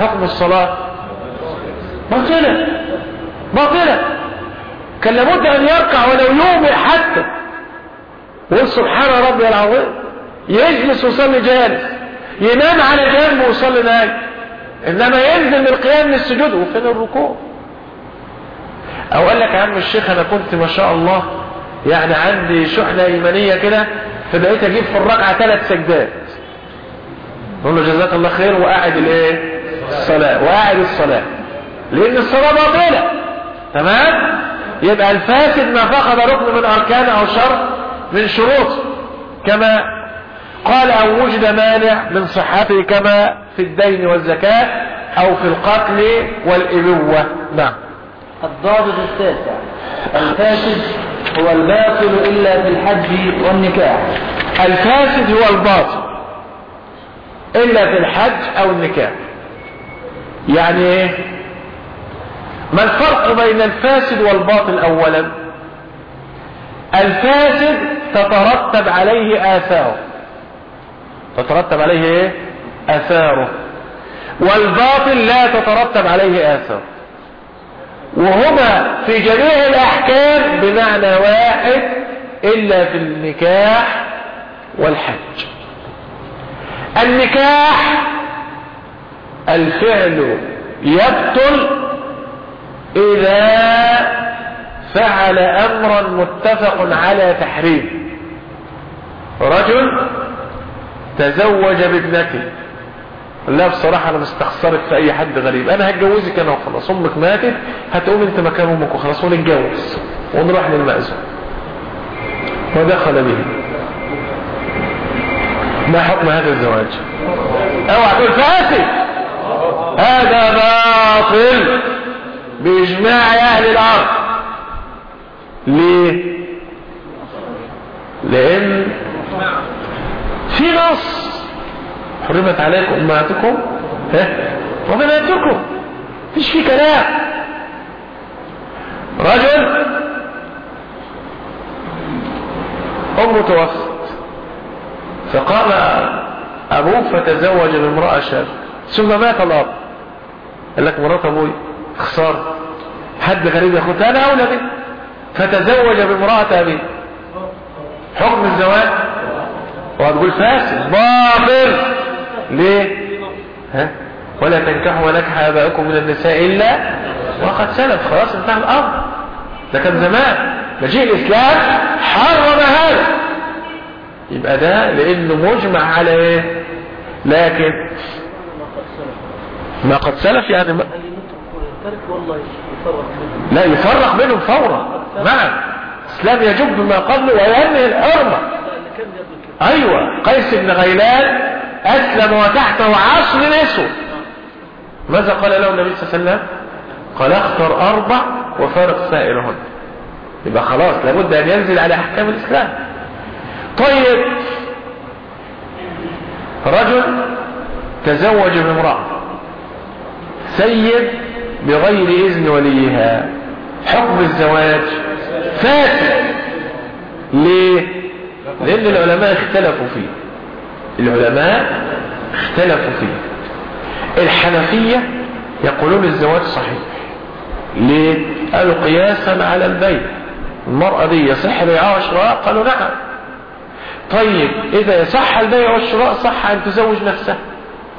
حكم الصلاة. باطله باطله كان لابد أن يركع ولو يومئ حتى. ويقول سبحان ربي العظيم. يجلس ويصلي جالس. ينام على جنبه ويصلي نايم. إنما ينزل من القيام من السجود وفين الركوع. أو قال لك يا عم الشيخ أنا كنت ما شاء الله يعني عندي شحنة إيمانية كده فبقيت أجيب في الركعة ثلاث سجدات. نقول له جزاك الله خير وقاعد الإيه؟ الصلاة وقاعد الصلاة. لأن الصلاة باطلة. تمام؟ يبقى الفاسد ما فقد ركن من أركان أو شرط من شروط. كما قال أو وجد مانع من صحته كما في الدين والزكاة أو في القتل والابوة نعم. الضابط التاسع. الفاسد هو الباطل إلا في الحج والنكاح. الفاسد هو الباطل إلا في الحج أو النكاح. يعني إيه؟ ما الفرق بين الفاسد والباطل اولا؟ الفاسد تترتب عليه آثاره. تترتب عليه إيه؟ آثاره. والباطل لا تترتب عليه آثاره. وهما في جميع الأحكام بمعنى واحد إلا في النكاح والحج. النكاح الفعل يبطل إذا فعل أمرا متفق على تحريم. رجل تزوج بابنته. لا بصراحة أنا مستخسرك في أي حد غريب. أنا هتجوزك أنا وخلاص. أمك ماتت هتقوم أنت مكان أمك وخلاص ونتجوز ونروح للمأذون. ودخل به. ما حكم هذا الزواج؟ اوعى تقول فاسد. هذا باطل. بإجماع أهل الأرض. ليه؟ لأن في نص. حرمت عليكم أمهاتكم ها؟ وبناتكم. مفيش في كلام. رجل امه توفت فقام أبوه فتزوج بامرأة شاب. ثم مات الأب. قال لك مرات أبوي خسارة حد غريب ياخدها أنا اولى بيه فتزوج بامرأة ابيه حكم الزواج؟ وهتقول فاسد باطل. ليه؟ ها؟ ولا تنكحوا ونكح ابائكم من النساء إلا وقد سلف. خلاص انتهى الأمر. ده كان زمان. مجيء الإسلام حرم هذا. يبقى ده لأنه مجمع على إيه؟ لكن ما قد سلف يعني ما لا يفرق بينهم فورا. نعم الإسلام يجب ما قبله وينهي الحرمه أيوه قيس بن غيلان أسلم وتحته عشر نسوة ماذا قال له النبي صلى الله عليه وسلم؟ قال اختر أربع وفارق سائرهن يبقى خلاص لابد أن ينزل على أحكام الإسلام. طيب رجل تزوج بامرأة. سيد بغير إذن وليها. حكم الزواج فاسد. ليه؟ لأن العلماء اختلفوا فيه. العلماء اختلفوا فيه. الحنفية يقولون الزواج صحيح. ليه؟ قالوا قياسا على البيع المرأة دي يصح بيعها وشراء قالوا نعم. طيب إذا يصح البيع والشراء صح أن تزوج نفسها.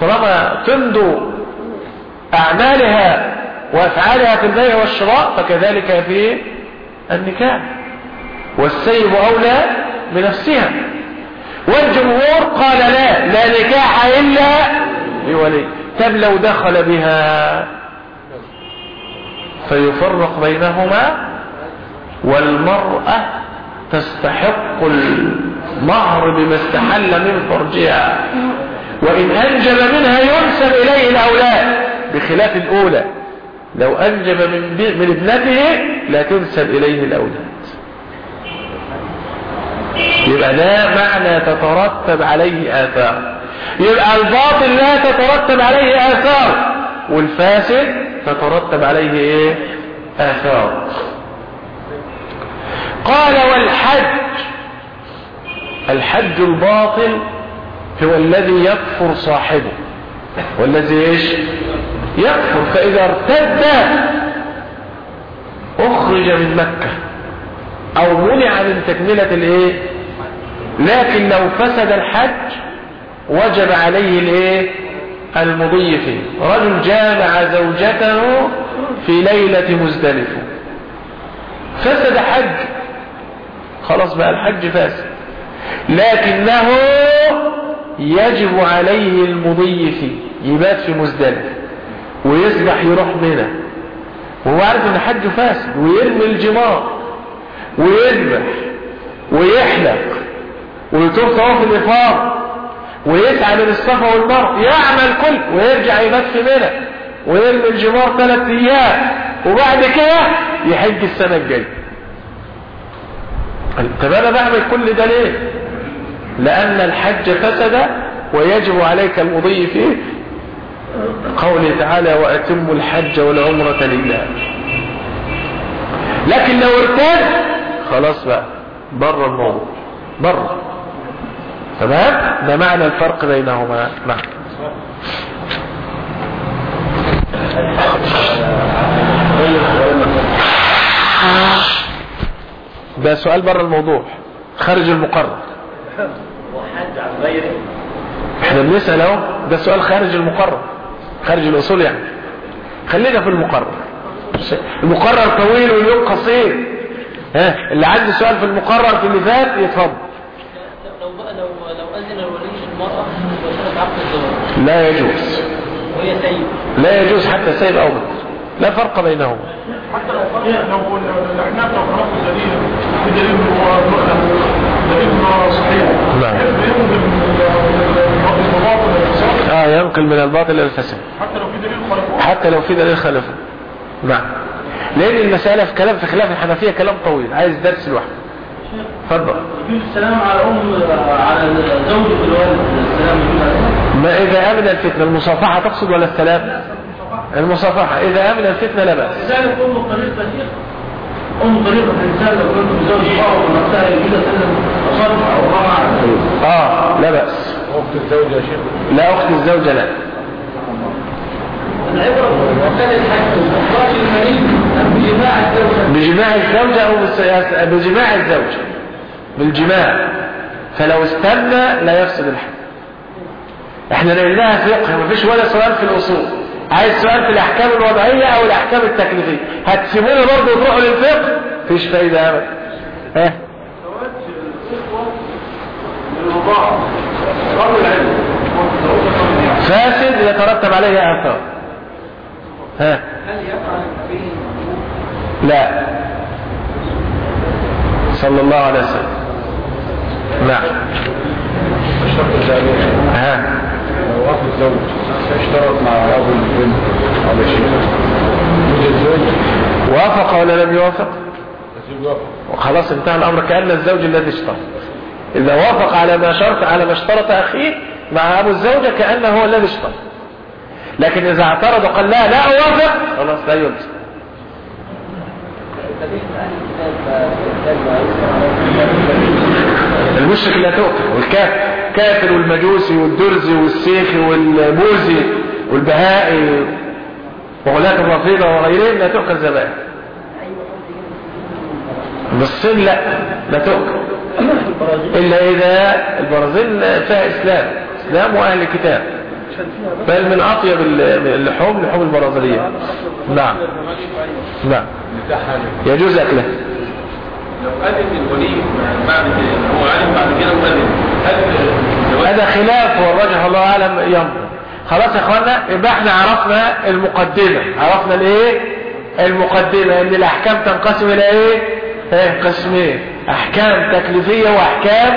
طالما تمدو أعمالها وأفعالها في البيع والشراء فكذلك في النكاح. والسيب أولى بنفسها. والجمهور قال لا لا نكاح إلا لولي. طب لو دخل بها فيفرق بينهما والمرأة تستحق المهر بما استحل من فرجها. وإن أنجب منها ينسب إليه الأولاد بخلاف الأولى. لو أنجب من, من ابنته لا تنسب إليه الأولاد. يبقى ده معنى تترتب عليه آثار. يبقى الباطل لا تترتب عليه آثار والفاسد تترتب عليه إيه؟ آثار. قال والحج الحج الباطل هو الذي يكفر صاحبه. والذي إيش؟ يكفر فإذا ارتد أخرج من مكة. أو منع من تكملة الإيه؟ لكن لو فسد الحج وجب عليه الإيه؟ المضي فيه رجل جامع زوجته في ليلة مزدلفة. فسد حج. خلاص بقى الحج فاسد. لكنه يجب عليه المضي فيه يبات في مزدلفة ويسبح يروح منى. وهو عارف إن حجه فاسد ويرمي الجمار. ويذبح ويحلق ويطوف طواف الإفاضة ويسعى من الصفا والمروه يعمل كل ويرجع يبات في منى ويرمي الجمار ثلاث أيام وبعد كده يحج السنة الجاية. طب أنا بعمل كل ده ليه؟ لأن الحج فسد ويجب عليك المضي فيه. قوله تعالى وأتموا الحج والعمرة لله لكن لو ارتد خلاص بقى بره الموضوع بره. تمام؟ ده معنى الفرق بينهما. نعم. ده سؤال بره الموضوع خارج المقرر. وحج عن غيره إحنا بنسأل اهو ده سؤال خارج المقرر خارج الأصول يعني. خلينا في المقرر. المقرر طويل واليوم قصير. ها؟ اللي عنده سؤال في المقرر في اللي فات يتفضل. لو بقى لو لو أذن الولي المرأة وكانت عقد الزواج. لا يجوز. وهي سيد لا يجوز حتى سيد أو بكر لا فرق بينهما. حتى لو فرق لو الاحناف لو فرقوا دليل بدليل دليل صحيح نعم. ينقل من الباطل للفساد آه ينقل من الباطل إلى الفساد. حتى لو في دليل خالفه. حتى لو في دليل خلفه نعم. لأن المسألة في كلام في خلاف الحنفية كلام طويل. عايز درس لوحده. اتفضل. يجوز السلام على أم على زوجة الوالد. السلام ما إذا أمن الفتنة المصافحة تقصد ولا السلام المصافحة. إذا أمن الفتنة لا بأس. لذلك أم طريقة كثير أم طريقة الإنسان لو كنت بزوج امرأة ونفسها يجوز أسلم أصرف أو رمع آه لا بأس. أخت الزوجة يا شيخ. لا أخت الزوجة لا. المني بجماع الزوجة بجماع الزوجة بالس- بجماع الزوجة بالجماع. فلو استنى لا يفسد الحكم إحنا لقيناها فقه مفيش ولا سؤال في الأصول. عايز سؤال في الأحكام الوضعية أو الأحكام التكليفية. هتسيبوني برضه وتروحوا للفقه؟ مفيش فايدة ابدا. ها؟ فاسد يترتب عليه اثار ها؟ لا. صلى الله عليه وسلم. نعم. ها؟ لو واحد زوج اشترط مع رجل بنت على شيء وافق ولا لم يوافق؟ وخلاص انتهى الأمر كأن الزوج الذي اشترط. إذا وافق على ما شرط على ما اشترط أخيه مع أبو الزوجة كأنه هو الذي اشترط. لكن إذا اعترض وقال لا لا أوافق خلاص لا يلزم. المشرك لا تؤكل والكافر كافر والمجوسي والدرزي والسيخي والبوذي والبهائي وغلاة الرفيضة وغيرهم لا تؤكل ذبائح بالصين لا لا تؤكل إلا إذا البرازيل فيها إسلام إسلام وأهل كتاب بل من أطيب اللحوم لحوم البرازيلية. نعم. نعم. يجوز أكله. لو أذن الولي بعد كده هو عالم بعد كده وأذن هذا خلاف والرجح الله أعلم ينظر. خلاص يا اخوانا يبقى إحنا عرفنا المقدمة. عرفنا الإيه؟ المقدمة. إن الأحكام تنقسم إلى إيه؟ إيه قسمين أحكام تكليفية وأحكام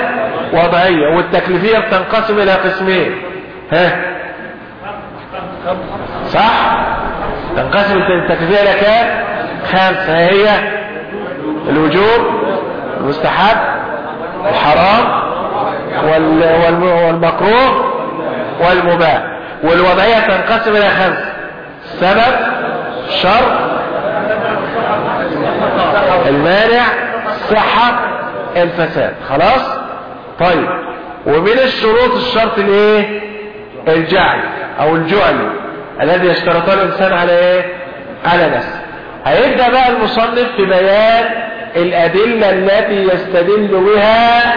وضعية والتكليفية بتنقسم إلى قسمين. ها؟ صح؟ تنقسم التكليفية إلى كام؟ خمسة هي الوجوب المستحب الحرام وال- والم- والمكروه والمباح. والوضعية تنقسم إلى خمس. سبب شر المانع الصحة الفساد. خلاص؟ طيب. ومن الشروط الشرط الإيه؟ الجعل أو الجعل الذي يشترطه الإنسان على إيه؟ على نفسه. هيبدأ بقى المصنف في بيان الأدلة التي يستدل بها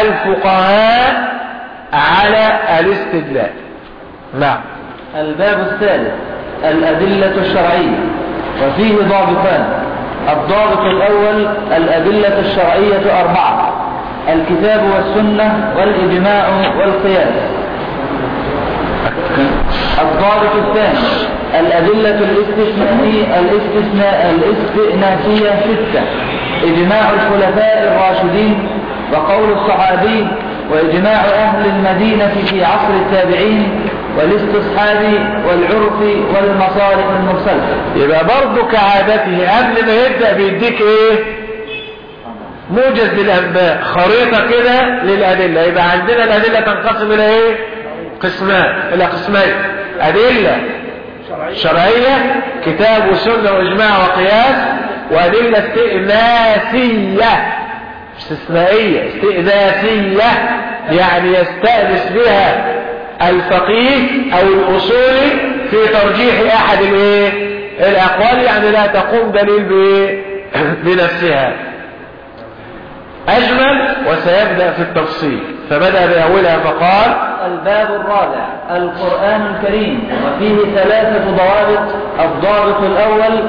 الفقهاء على الاستدلال. نعم. الباب الثالث الأدلة الشرعية وفيه ضابطان. الضابط الأول الأدلة الشرعية أربعة الكتاب والسنة والإجماع والقياس. الضابط الثاني الأدلة الاستثنائية الاستثناء الاستئناسية ستة. إجماع الخلفاء الراشدين وقول الصحابي وإجماع أهل المدينة في عصر التابعين والاستصحاب والعرف والمصالح المرسلة. يبقى برضه كعادته قبل ما يبدأ بيديك إيه؟ موجز للأنباء خريطة كده للأدلة. يبقى عندنا الأدلة تنقسم إلى إيه؟ قسمان. إلى قسمين. أدلة شرعية كتاب وسنة وإجماع وقياس وأدلة استئناسية. استثنائية استئناسية. يعني يستأنس بها الفقيه أو الأصولي في ترجيح أحد الإيه؟ الأقوال يعني لا تقوم دليل؟ بنفسها. أجمل وسيبدأ في التفصيل. فبدأ بأولها فقال الباب الرابع القرآن الكريم وفيه ثلاثة ضوابط. الضابط الأول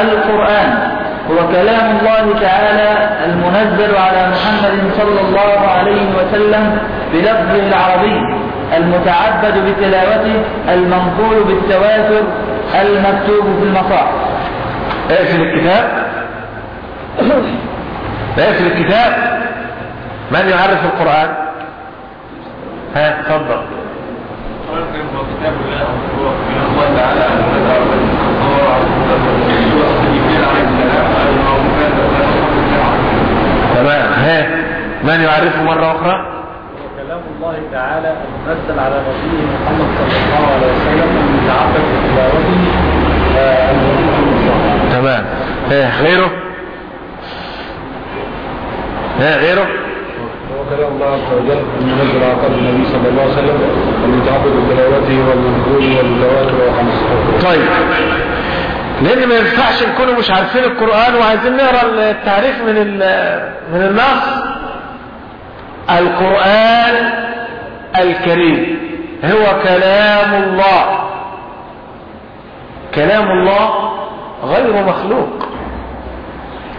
القرآن. هو كلام الله تعالى المنزل على محمد صلى الله عليه وسلم بلفظه العربي المتعبد بتلاوته المنقول بالتواتر المكتوب في المصاحف. اقفل الكتاب؟ اقفل الكتاب من يعرف القرآن؟ ها تعالى تمام. ها من يعرفه مرة أخرى؟ كلام الله تعالى المنزل على نبيه محمد صلى الله عليه وسلم المتعبد بتلاوته آه، تمام. ها غيره؟ ها غيره؟ الله عز وجل. النبي صلى الله عليه وسلم والمنقول والتواتر وخمس طيب. لأن ما ينفعش نكونوا مش عارفين القرآن وعايزين نقرأ التعريف من من النص. القرآن الكريم. هو كلام الله. كلام الله غير مخلوق.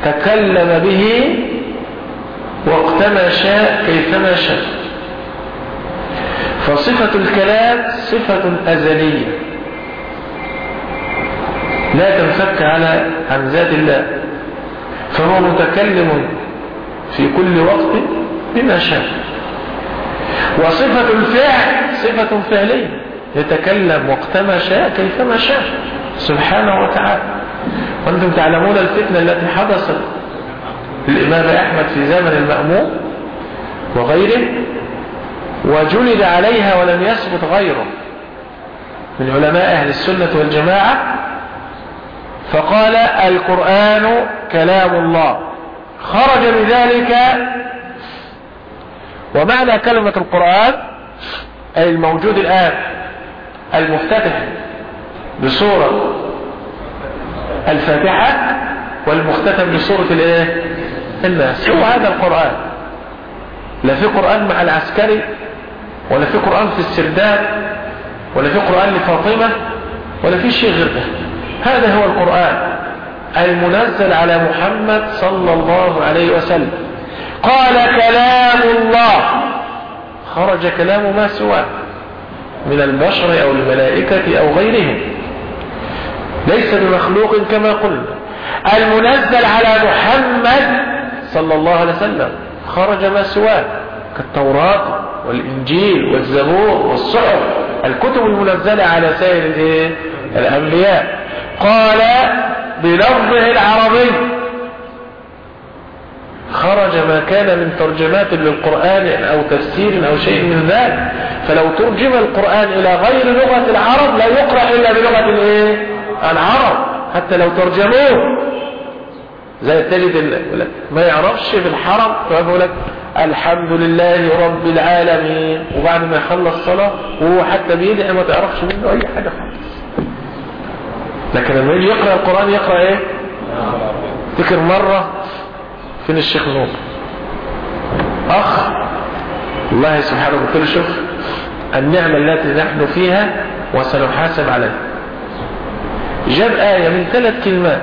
تكلم به وقتما شاء كيفما شاء. فصفة الكلام صفة أزلية. لا تنفك على عن ذات الله. فهو متكلم في كل وقت بما شاء. وصفة الفعل صفة فعلية. يتكلم وقتما شاء كيفما شاء. سبحانه وتعالى. وأنتم تعلمون الفتنة التي حدثت للإمام أحمد في زمن المأمون وغيره وجلد عليها ولم يثبت غيره من علماء أهل السنة والجماعة فقال القرآن كلام الله. خرج بذلك ومعنى كلمة القرآن أي الموجود الآن المفتتح بصورة الفاتحة والمختتم بصورة الإيه؟ الناس هو هذا القرآن. لا في قرآن مع العسكري ولا في قرآن في السرداب ولا في قرآن لفاطمة ولا في شيء غير ده. هذا هو القرآن المنزل على محمد صلى الله عليه وسلم. قال كلام الله. خرج كلام ما سواه من البشر أو الملائكة أو غيرهم. ليس بمخلوق كما قلنا. المنزل على محمد صلى الله عليه وسلم خرج ما سواه كالتوراة والإنجيل والزبور والصحف الكتب المنزلة على سائر الأنبياء. قال بلفظه العربي. خرج ما كان من ترجمات للقرآن أو تفسير أو شيء من ذلك. فلو ترجم القرآن إلى غير لغة العرب لا يقرأ إلا بلغة العرب. حتى لو ترجموه زي تجد ما يعرفش في الحرم يقول لك الحمد لله رب العالمين. وبعد ما يخلص صلاة وهو حتى بيدعي ما تعرفش منه أي حاجة خالص. لكن لما يجي يقرأ القرآن يقرأ إيه؟ تذكر مرة فين الشيخ نور أخ الله سبحانه وتعالى شوف النعمة التي نحن فيها وسنحاسب عليها. جاب آية من ثلاث كلمات.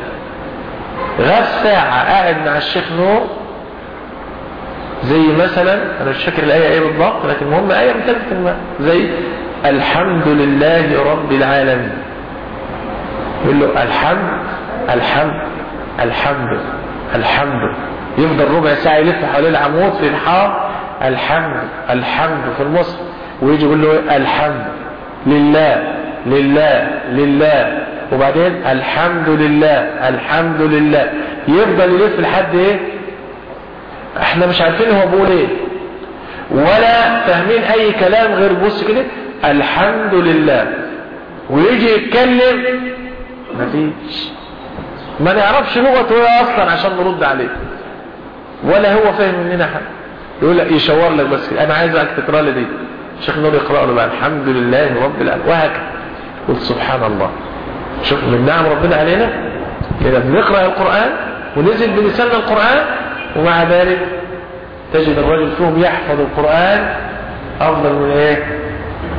غاب ساعة قاعد مع الشيخ نور زي مثلا أنا مش فاكر الآية إيه بالضبط لكن المهم آية من ثلاث زي الحمد لله رب العالمين. يقول له الحمد الحمد الحمد الحمد. يفضل ربع ساعة يلف حوالين العمود في الحار الحمد الحمد في المصر ويجي يقول له الحمد لله لله لله. وبعدين الحمد لله الحمد لله يفضل يلف لحد إيه؟ إحنا مش عارفين هو بيقول إيه. ولا فاهمين أي كلام غير بص كده الحمد لله ويجي يتكلم مفيش. ما نعرفش لغته إيه أصلا عشان نرد عليه. ولا هو فاهم مننا حاجة. يقول لك يشاور لك بس أنا عايزك تقرأ لي دي. الشيخ نور يقرأ له بقى الحمد لله رب العالمين. وهكذا. قلت سبحان الله. شوف من نعم ربنا علينا. كده بنقرأ القرآن ونزل بلساننا القرآن ومع ذلك تجد الرجل فيهم يحفظ القرآن أفضل من إيه؟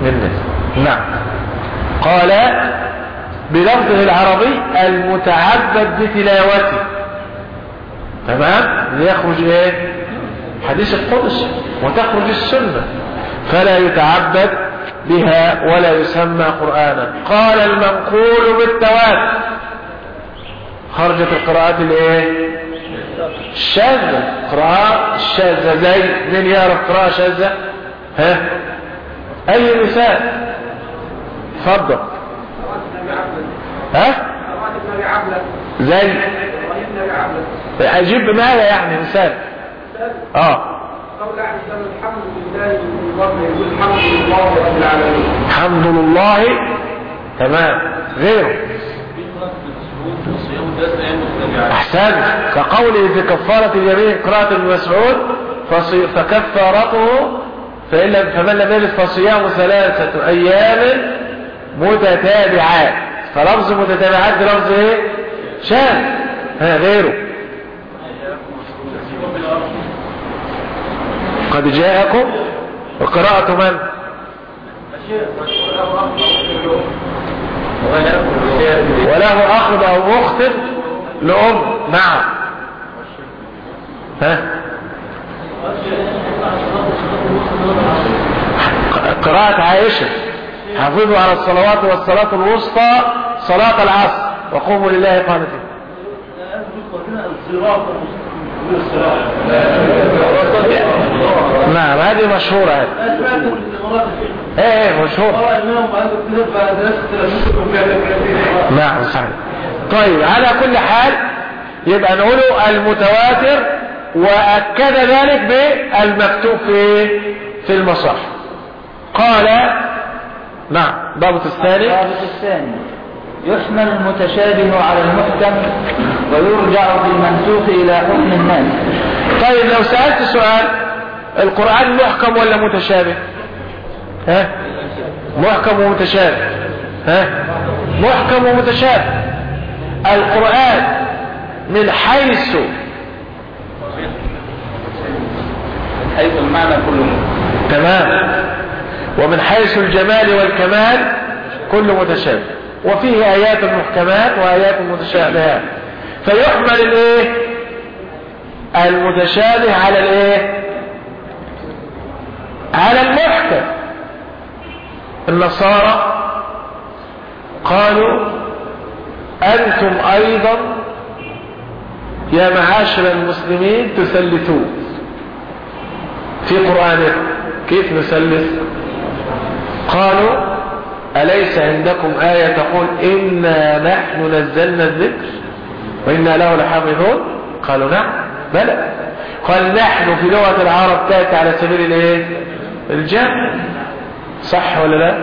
منا نعم. قال بلفظه العربي المتعبد بتلاوته. تمام؟ ليخرج إيه؟ حديث القدس وتخرج السنة. فلا يتعبد بها ولا يسمى قرآنا. قال المنقول بالتواتر خرجت القراءات الايه الشاذة قراءة الشاذة زي من يعرف قراءة شاذة؟ ها؟ أي مثال؟ تفضل. ها؟ زي. أجيب بماذا يعني مثال؟ آه. الحمد لله تمام. غيره. احسن كقوله في كفارة اليمين قراءة ابن مسعود فكفارته فإن فمن لم يجد فصيام ثلاثة أيام متتابعات. فلفظ متتابعات لفظ إيه؟ شاذ ها غيره. قد جاءكم وقراءة من؟ وله أخذ أو أخت لأم نعم. ها؟ قراءة عائشة. حافظوا على الصلوات والصلاة الوسطى صلاة العصر. وقوموا لله قانتين. نعم هذه مشهورة. هذه إيه إيه مشهورة. نعم صحيح. طيب على كل حال يبقى نقوله المتواتر وأكد ذلك بالمكتوب في في المصحف قال نعم ضابط الثاني. الضابط الثاني. يحمل المتشابه على المحكم ويرجع في المنسوخ إلى حكم الناس. طيب لو سألت سؤال القرآن محكم ولا متشابه؟ ها؟ محكم ومتشابه. ها؟ محكم ومتشابه. القرآن من حيث حيث المعنى كله. تمام. ومن حيث الجمال والكمال كل متشابه. وفيه آيات محكمات وآيات متشابهات. فيحمل الايه؟ المتشابه على الايه؟ على المحكم. النصارى قالوا أنتم أيضا يا معاشر المسلمين تثلثون في قرآنكم كيف نثلث قالوا أليس عندكم آية تقول إنا نحن نزلنا الذكر وإنا له لحافظون؟ قالوا نعم بلى. قال نحن في لغة العرب تأتي على سبيل الإيه؟ الجمع صح ولا لا؟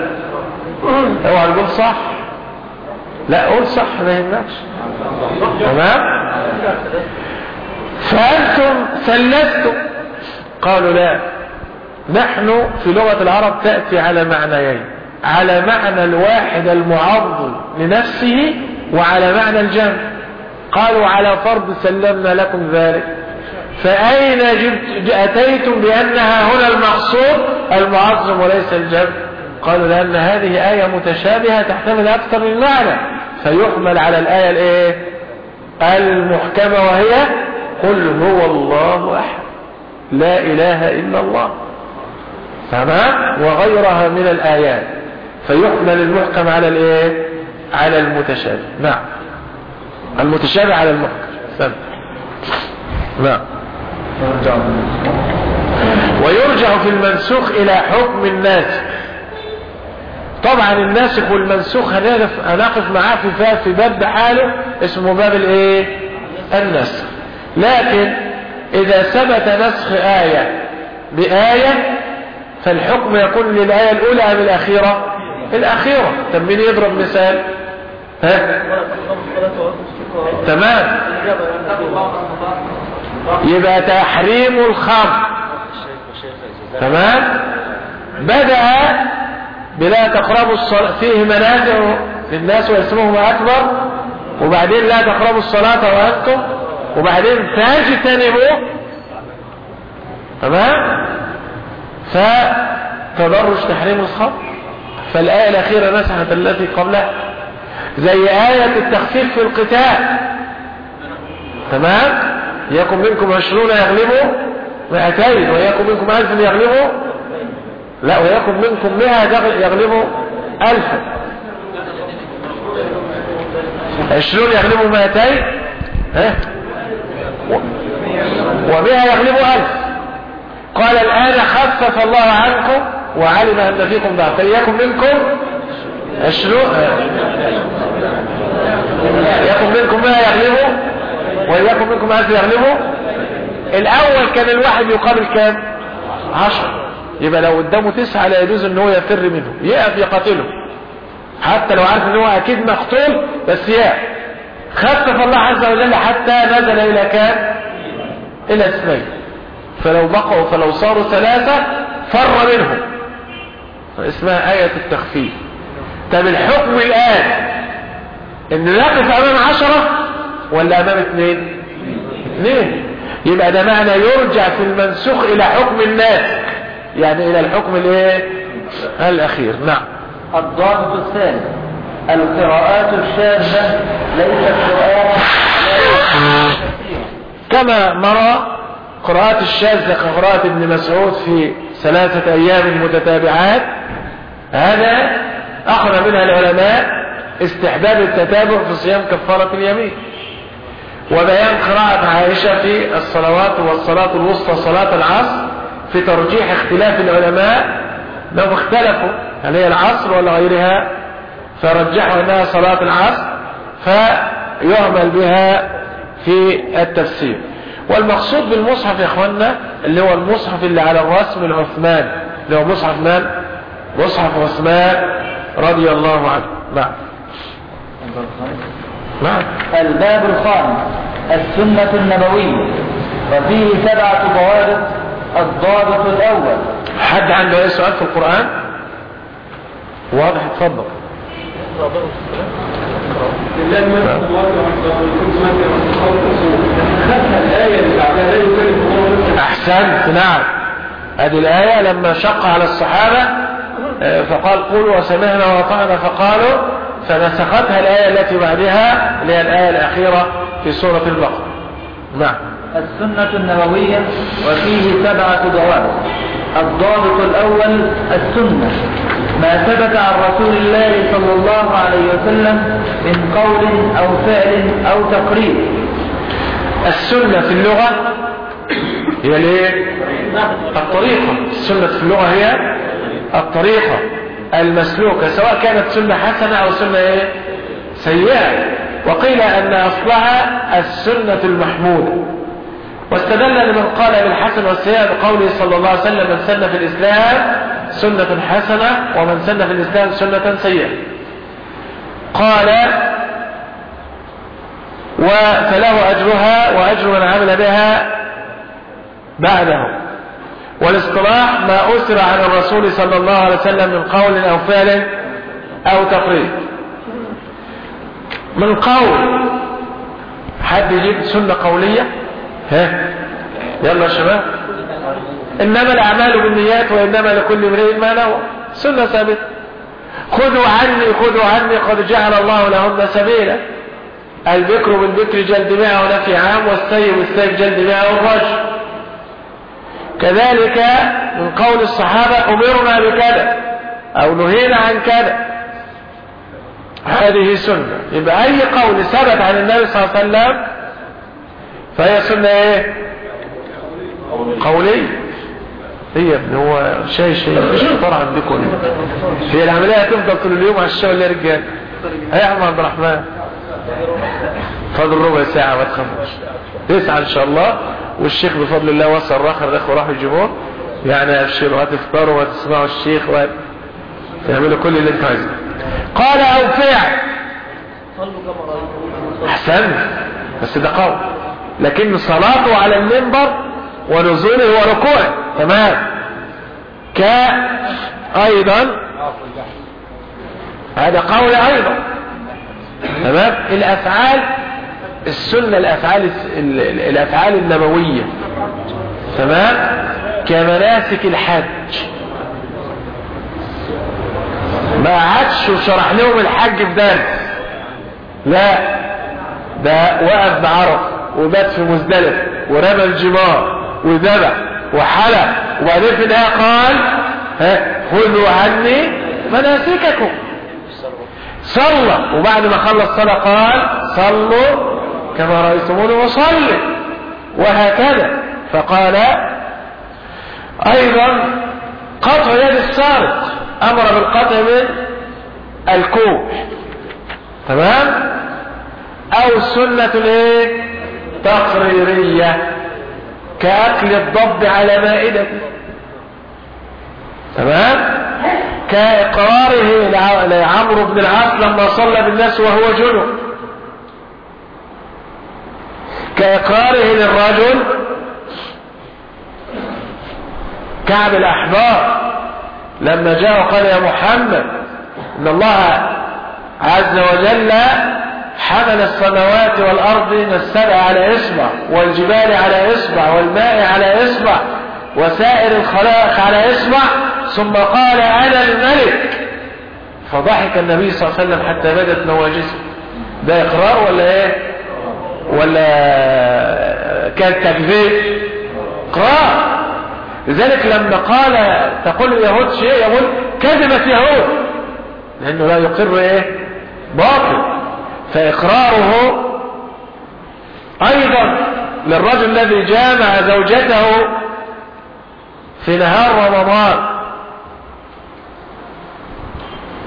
اوعى تقول صح. لا قول صح ما يهمكش. تمام؟ فأنتم ثلثتم قالوا لا. نحن في لغة العرب تأتي على معنيين. على معنى الواحد المعظم لنفسه وعلى معنى الجمع قالوا على فرض سلمنا لكم ذلك. فأين جبت أتيتم بأنها هنا المقصود؟ المعظم وليس الجمع قالوا لأن هذه آية متشابهة تحتمل أكثر من معنى. فيحمل على الآية الإيه؟ المحكمة وهي قل هو الله أحد. لا إله إلا الله. تمام؟ وغيرها من الآيات. فيحمل المحكم على الإيه؟ على المتشابه. نعم. المتشابه على المحكم. سمع. نعم. ويرجع في المنسوخ إلى حكم الناسخ طبعا الناسخ والمنسوخ هنقف معاه في في باب بحاله اسمه باب الإيه؟ النسخ. لكن إذا ثبت نسخ آية بآية فالحكم يكون للآية الأولى أم الأخيرة؟ الأخيرة. طب مين يضرب مثال؟ ها؟ تمام. يبقى تحريم الخمر. تمام؟ بدأ بلا تقربوا الصلاة فيه منازع للناس واسمهم أكبر وبعدين لا تقربوا الصلاة وأنتم وبعدين تجتنبوا تمام؟ فتدرج تحريم الخمر. فالآية الأخيرة نسحت التي قبلها. زي آية التخفيف في القتال. تمام؟ يكن منكم عشرون يغلبوا مئتين ويكن منكم ألف يغلبوا؟ لا ويكن منكم مئة يغلبوا ألفا عشرون يغلبوا مئتين؟ ومئة يغلبوا ألف. قال الآن خفف الله عنكم وعلم أن فيكم ضعف. يكن منكم عشرون يكن منكم ما يغلبوا ويكن منكم ألف يغلبوا الأول كان الواحد يقابل كام؟ عشر. يبقى لو قدامه تسعة لا يجوز إن هو يفر منه. يقف يقاتله. حتى لو عارف إن هو أكيد مقتول بس يقف. خفف الله عز وجل حتى نزل إلى كام؟ إلى اثنين. فلو بقوا فلو صاروا ثلاثة فر منهم. فاسمها آية التخفيف. طب الحكم الآن إن نقف أمام عشرة ولا امام اثنين اثنين. يبقى ده معنى يرجع في المنسوخ إلى حكم الناس. يعني إلى الحكم الإيه؟ الأخير. نعم. الضابط الثاني. القراءات الشاذة ليست قراءات كما مر قراءات الشاذة كقراءة ابن مسعود في ثلاثة أيام متتابعات هذا أخذ منها العلماء استحباب التتابع في صيام كفارة اليمين. وبيان قراءة عائشة في الصلوات والصلاة الوسطى صلاة العصر في ترجيح اختلاف العلماء لو اختلفوا هل هي العصر ولا غيرها فرجحوا إنها صلاة العصر فيعمل بها في التفسير. والمقصود بالمصحف يا اخوانا اللي هو المصحف اللي على الرسم العثمان اللي هو مصحف من؟ مصحف عثمان رضي الله عنه. نعم. نعم الباب الخامس السنة النبوية وفيه سبعة ضوابط الضابط الأول. حد عنده أي سؤال في القرآن؟ واضح اتفضل لله المثل أحسنت نعم. هذه الآية لما شق على الصحابة آه، فقال قولوا وسمعنا وأطعنا فقالوا فنسختها الآية التي بعدها اللي هي الآية الأخيرة في سورة البقرة. نعم. السنة النبوية وفيه سبعة ضوابط الضابط الأول السنة. ما ثبت عن رسول الله صلى الله عليه وسلم من قول أو فعل أو تقرير السنة في اللغة هي الايه الطريقة. السنة في اللغة هي الطريقة. المسلوكة سواء كانت سنة حسنة أو سنة إيه؟ سيئة. وقيل أن اصلها السنة المحمودة واستدل لمن قال بالحسن والسيئة بقوله صلى الله عليه وسلم من سن في الإسلام سنة حسنة ومن سن في الإسلام سنة سيئة. قال فله أجرها وأجر من عمل بها بعده. والاصطلاح ما أسر عن الرسول صلى الله عليه وسلم من قول أو فعل أو تقرير. من قول حد يجيب سنة قولية؟ ها؟ يلا يا شباب. إنما الأعمال بالنيات وإنما لكل امرئ ما نوى. سنة ثابتة. خذوا عني خذوا عني قد جعل الله لهن سبيلا. البكر بالبكر جلد مئة ونفي عام والسيب بالسيب جلد مئة والرجل كذلك من قول الصحابة أمرنا بكذا أو نهينا عن كذا. هذه سنة. يبقى أي قول ثبت عن النبي صلى الله عليه وسلم فهي سنة إيه؟ قولية. هي ابن هو شيء شيء مش فطار عندكم. هي العملية هتفضل طول اليوم على الشغل يا رجال. هيا عم عبد الرحمن؟ فاضل ربع ساعة ما تخافوش تسعة إن شاء الله. والشيخ بفضل الله وصل راخر الاخوة راحوا يجيبوه يعني ابشروا هتفطروا وتسمعوا الشيخ وتعملوا كل اللي انت عايزه قال أو فعل. صلوا كما رأيتم احسن بس ده قول. لكن صلاته على المنبر ونزوله وركوعه تمام. ك أيضا. هذا قول أيضا. تمام. الأفعال السنة الأفعال ال- ال- الأفعال النبوية. تمام؟ كمناسك الحج. ما عادش وشرح لهم الحج في درس. لا. ده وقف بعرف وبات في مزدلف ورمى الجمار وذبح وحلق. وبعدين في الآية قال ها خذوا عني مناسككم. صلى. وبعد ما خلص صلاة قال صلوا كما رأيتموني وصلي وهكذا. فقال أيضا قطع يد السارق. أمر بالقطع من الكوع. تمام؟ أو سنة الايه تقريرية. كأكل الضب على مائدته تمام؟ كإقراره لع- لعمرو بن العاص لما صلى بالناس وهو جنب. كإقراره للرجل كعب الأحبار. لما جاء وقال يا محمد إن الله عز وجل حمل السماوات والأرض السبع على إصبع والجبال على إصبع والماء على إصبع وسائر الخلائق على إصبع ثم قال أنا الملك. فضحك النبي صلى الله عليه وسلم حتى بدت نواجسه. ده إقرار ولا إيه؟ ولا كان تكذيب. إقرار لذلك لما قال تقول اليهود شيء يقول كذبت يهود لأنه لا يقر إيه؟ باطل. فإقراره أيضا للرجل الذي جامع زوجته في نهار رمضان.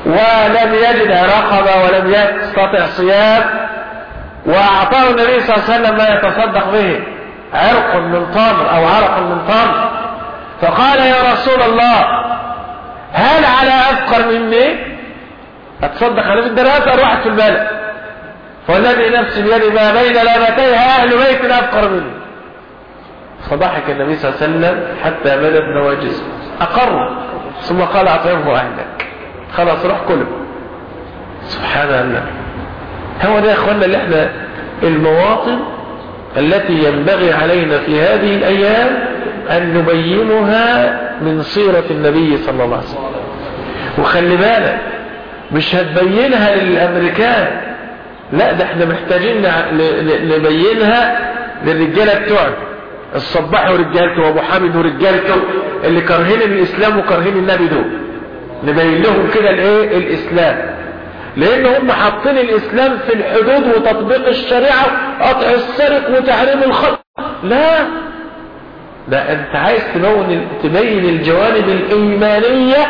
ولم يجد رقبة ولم يستطع صيام. وأعطاه النبي صلى الله عليه وسلم ما يتصدق به. عرق من تمر أو عرق من تمر. فقال يا رسول الله هل على أفقر مني؟ أتصدق من دراسة واحد في البلد فالذي نفسي بيدي ما بين لابتيها أهل بيت أفقر مني. فضحك النبي صلى الله عليه وسلم حتى بدت نواجسه أقر ثم قال أطعمه أهلك. خلاص روح كله. سبحان الله. هو ده يا إخوانا اللي إحنا المواطن التي ينبغي علينا في هذه الأيام أن نبينها من سيرة النبي صلى الله عليه وسلم. وخلي بالك مش هتبينها للأمريكان. لا ده إحنا محتاجين نبينها للرجالة بتوعنا. الصباح ورجالته وأبو حامد ورجالته اللي كارهين الإسلام وكارهين النبي دول. نبين لهم كده الإيه؟ الإسلام. لأن هم حاطين الإسلام في الحدود وتطبيق الشريعة قطع السرق وتحريم الخط لا. لا أنت عايز تبين تبين الجوانب الإيمانية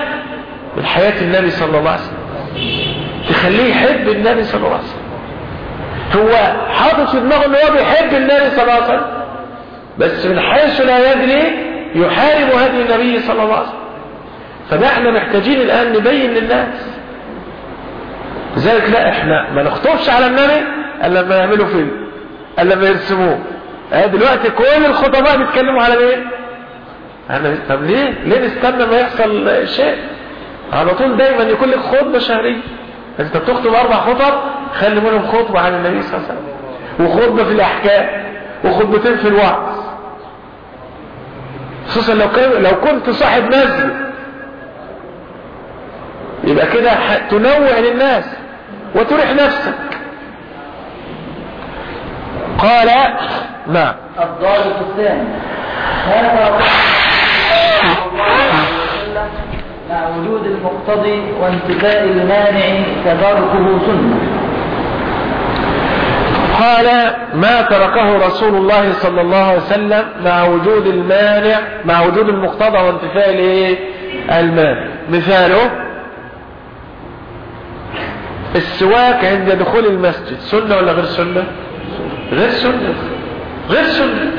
من حياة النبي صلى الله عليه وسلم. تخليه يحب النبي صلى الله عليه وسلم. هو حاطط في دماغه ان هو بيحب النبي صلى الله عليه وسلم. بس من حيث لا يدري يحارب هدي النبي صلى الله عليه وسلم. فده إحنا محتاجين الآن نبين للناس لذلك لا إحنا ما نخطبش على النبي إلا لما يعملوا فيلم إلا لما يرسموه. آه دلوقتي كل الخطباء بيتكلموا على مين أنا طب ليه؟ ليه نستنى ما يحصل شيء؟ على طول دايما يكون لك خطبة شهرية. أنت بتخطب أربع خطب خلي منهم خطبة عن النبي صلى الله عليه وسلم. وخطبة في الأحكام وخطبتين في الوعظ. خصوصا لو لو كنت صاحب مسجد يبقى كده تنوع للناس. وتريح نفسك. قال نعم الضابط الثاني. هذا مع وجود المقتضي وانتفاء المانع تداركه سنة. قال ما تركه رسول الله صلى الله عليه وسلم مع وجود المانع مع وجود المقتضى وانتفاء المانع. مثاله السواك عند دخول المسجد. سنة ولا غير سنة؟ غير سنة. غير سنة.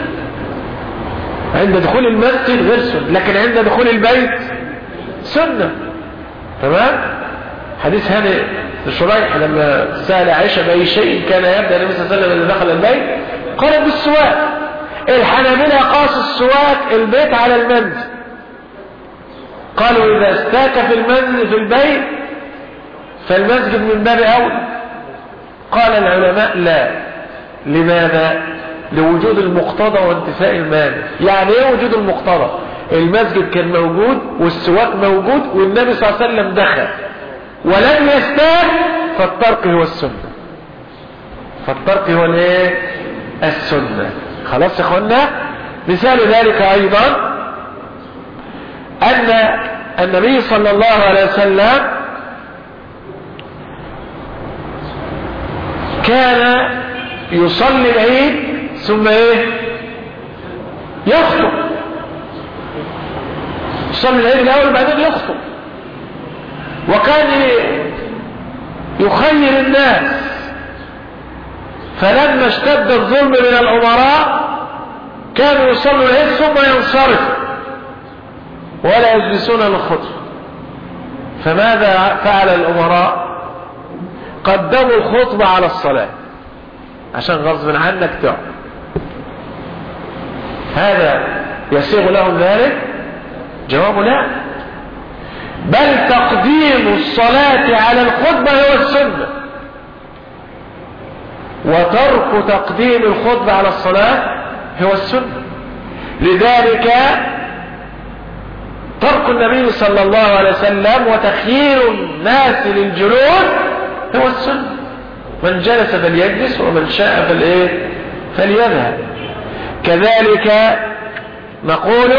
عند دخول المسجد غير سنة. لكن عند دخول البيت سنة. تمام؟ حديث هاني شريح لما سأل عائشة بأي شيء كان يبدأ النبي صلى الله عليه وسلم إذا دخل البيت؟ قال بالسواك. الحنابلة قاس السواك البيت على المنزل. قالوا إذا استاك في المنزل في البيت فالمسجد من باب أولى قال العلماء لا. لماذا؟ لوجود المقتضى وانتفاء المانع. يعني إيه وجود المقتضى؟ المسجد كان موجود والسواك موجود والنبي صلى الله عليه وسلم دخل. ولم يستاه فالترك هو السنة. فالترك هو الإيه؟ السنة. خلاص يا اخوانا مثال ذلك أيضا ان النبي صلى الله عليه وسلم كان يصلي العيد ثم إيه؟ يخطب. يصلي العيد الأول وبعدين يخطب. وكان يخير الناس. فلما اشتد الظلم من الأمراء كانوا يصلوا العيد ثم ينصرفوا ولا يجلسون للخطبه فماذا فعل الأمراء؟ قدموا الخطبة على الصلاة. عشان غصب عنك تقعد. هذا يسيغ لهم ذلك؟ جواب لا. بل تقديم الصلاة على الخطبة هو السنة. وترك تقديم الخطبة على الصلاة هو السنة. لذلك ترك النبي صلى الله عليه وسلم وتخيير الناس للجلوس هو السنة من جلس فليجلس ومن شاء فالايه فليذهب. كذلك نقول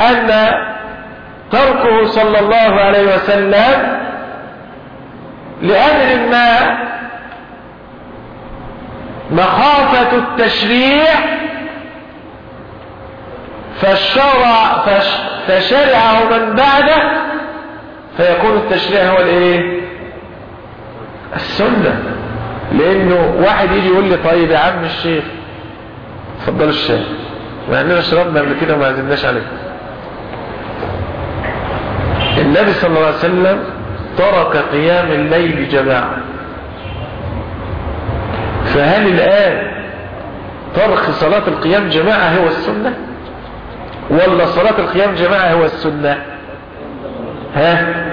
أن تركه صلى الله عليه وسلم لأمر ما مخافة التشريع فالشرع فش فشرعه من بعده فيكون التشريع هو الإيه؟ السنة. لأنه واحد يجي يقول لي طيب يا عم الشيخ اتفضل الشاي مع اننا شربنا قبل كده وما عزمناش عليه النبي صلى الله عليه وسلم ترك قيام الليل جماعة. فهل الآن ترك صلاة القيام جماعة هو السنة؟ ولا صلاة القيام جماعة هو السنة؟ ها؟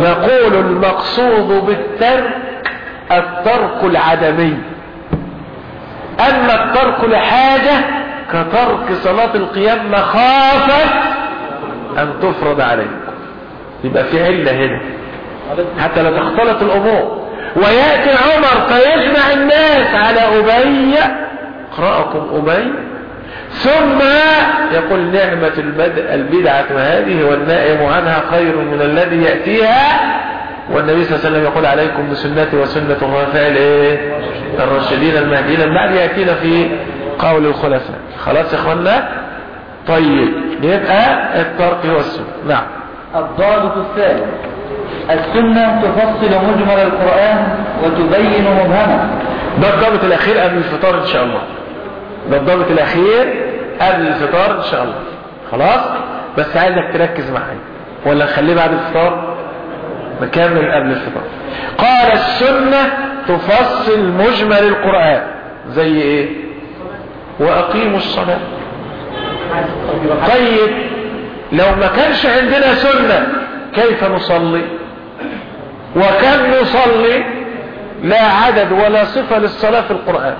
نقول المقصود بالترك الترك العدمي. أما الترك لحاجة كترك صلاة القيام مخافة أن تفرض عليكم. يبقى في علة هنا. حتى لا تختلط الأمور. ويأتي عمر فيجمع الناس على أبي اقرأكم أبي. ثم يقول نعمة البدء البدعة هذه والنائم عنها خير من الذي يأتيها. والنبي صلى الله عليه وسلم يقول عليكم بسنتي وسنة الخلفاء الإيه؟ الراشدين المهديين. بعد يأتينا في قول الخلفاء. خلاص يا اخوانا طيب يبقى الترك هو السنة نعم الضابط الثالث السنة تفصل مجمل القرآن وتبين مبهمه. ده الضابط الأخير قبل الفطار إن شاء الله. ده الضابط الأخير قبل الفطار إن شاء الله. خلاص؟ بس عايزك تركز معايا. ولا نخليه بعد الفطار؟ نكمل قبل الفطار. قال السنة تفصل مجمل القرآن. زي إيه؟ وأقيموا الصلاة. طيب لو ما كانش عندنا سنة كيف نصلي؟ وكم نصلي؟ لا عدد ولا صفة للصلاة في القرآن.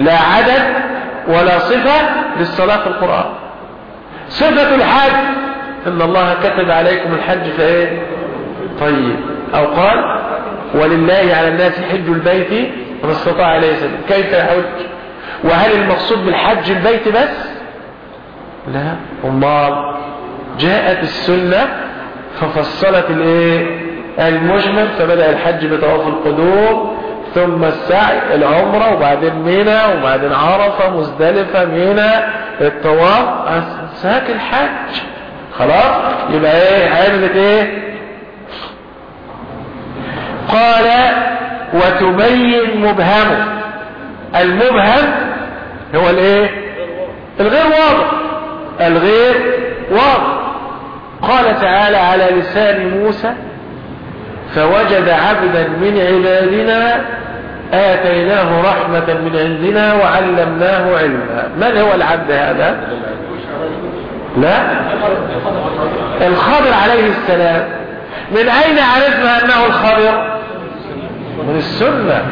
لا عدد ولا صفة للصلاة في القرآن. صفة الحج إن الله كتب عليكم الحج فإيه طيب. أو قال ولله على الناس حج البيت من استطاع عليه سبيل. كيف يحج وهل المقصود بالحج البيت بس؟ لا. أمال جاءت السنة ففصلت الإيه؟ المجمل فبدأ الحج بطواف القدوم ثم السعي العمرة وبعدين منى وبعدين عرفة مزدلفة منى الطواف. ساك الحج خلاص؟ يبقى إيه؟ عملت إيه؟ قال وتبين مبهمه المبهم هو الإيه؟ الغير واضح. الغير واضح. قال تعالى على لسان موسى فوجد عبدا من عبادنا آتيناه رحمة من عندنا وعلمناه علما. من هو العبد هذا؟ لا؟ الخضر عليه السلام. من أين عرفنا أنه الخضر؟ من السنة.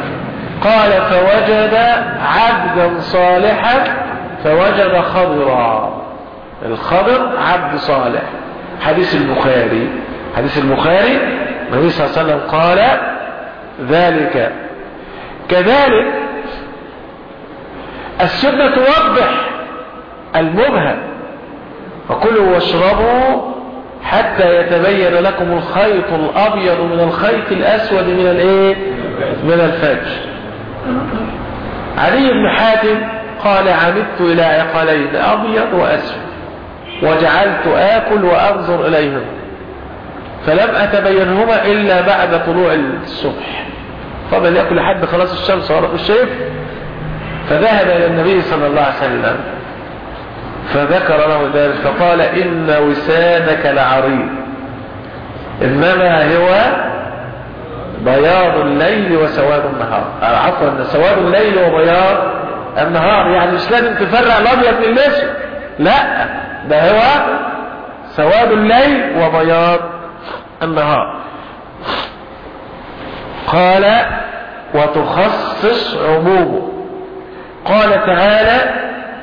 قال فوجد عبدا صالحا فوجد خضرا. الخضر عبد صالح. حديث البخاري. حديث البخاري النبي صلى الله عليه وسلم قال ذلك كذلك السنة توضح المبهم وكلوا واشربوا حتى يتبين لكم الخيط الأبيض من الخيط الأسود من الإيه؟ من الفجر. علي بن حاتم قال عمدت إلى عقلين أبيض وأسود وجعلت آكل وأنظر إليهم فلم أتبينهما إلا بعد طلوع الصبح. طبعا يأكل لحد خلاص الشمس ورق الشيف فذهب إلى النبي صلى الله عليه وسلم فذكر له ذلك فقال إن وسادك لعريض. إنما هو بياض الليل وسواد النهار. عفوا سواد الليل وبياض النهار. يعني مش لازم تفرع الأبيض من الأسود. لا ده هو سواد الليل وبياض النهار. قال وتخصص عمومه. قال تعالى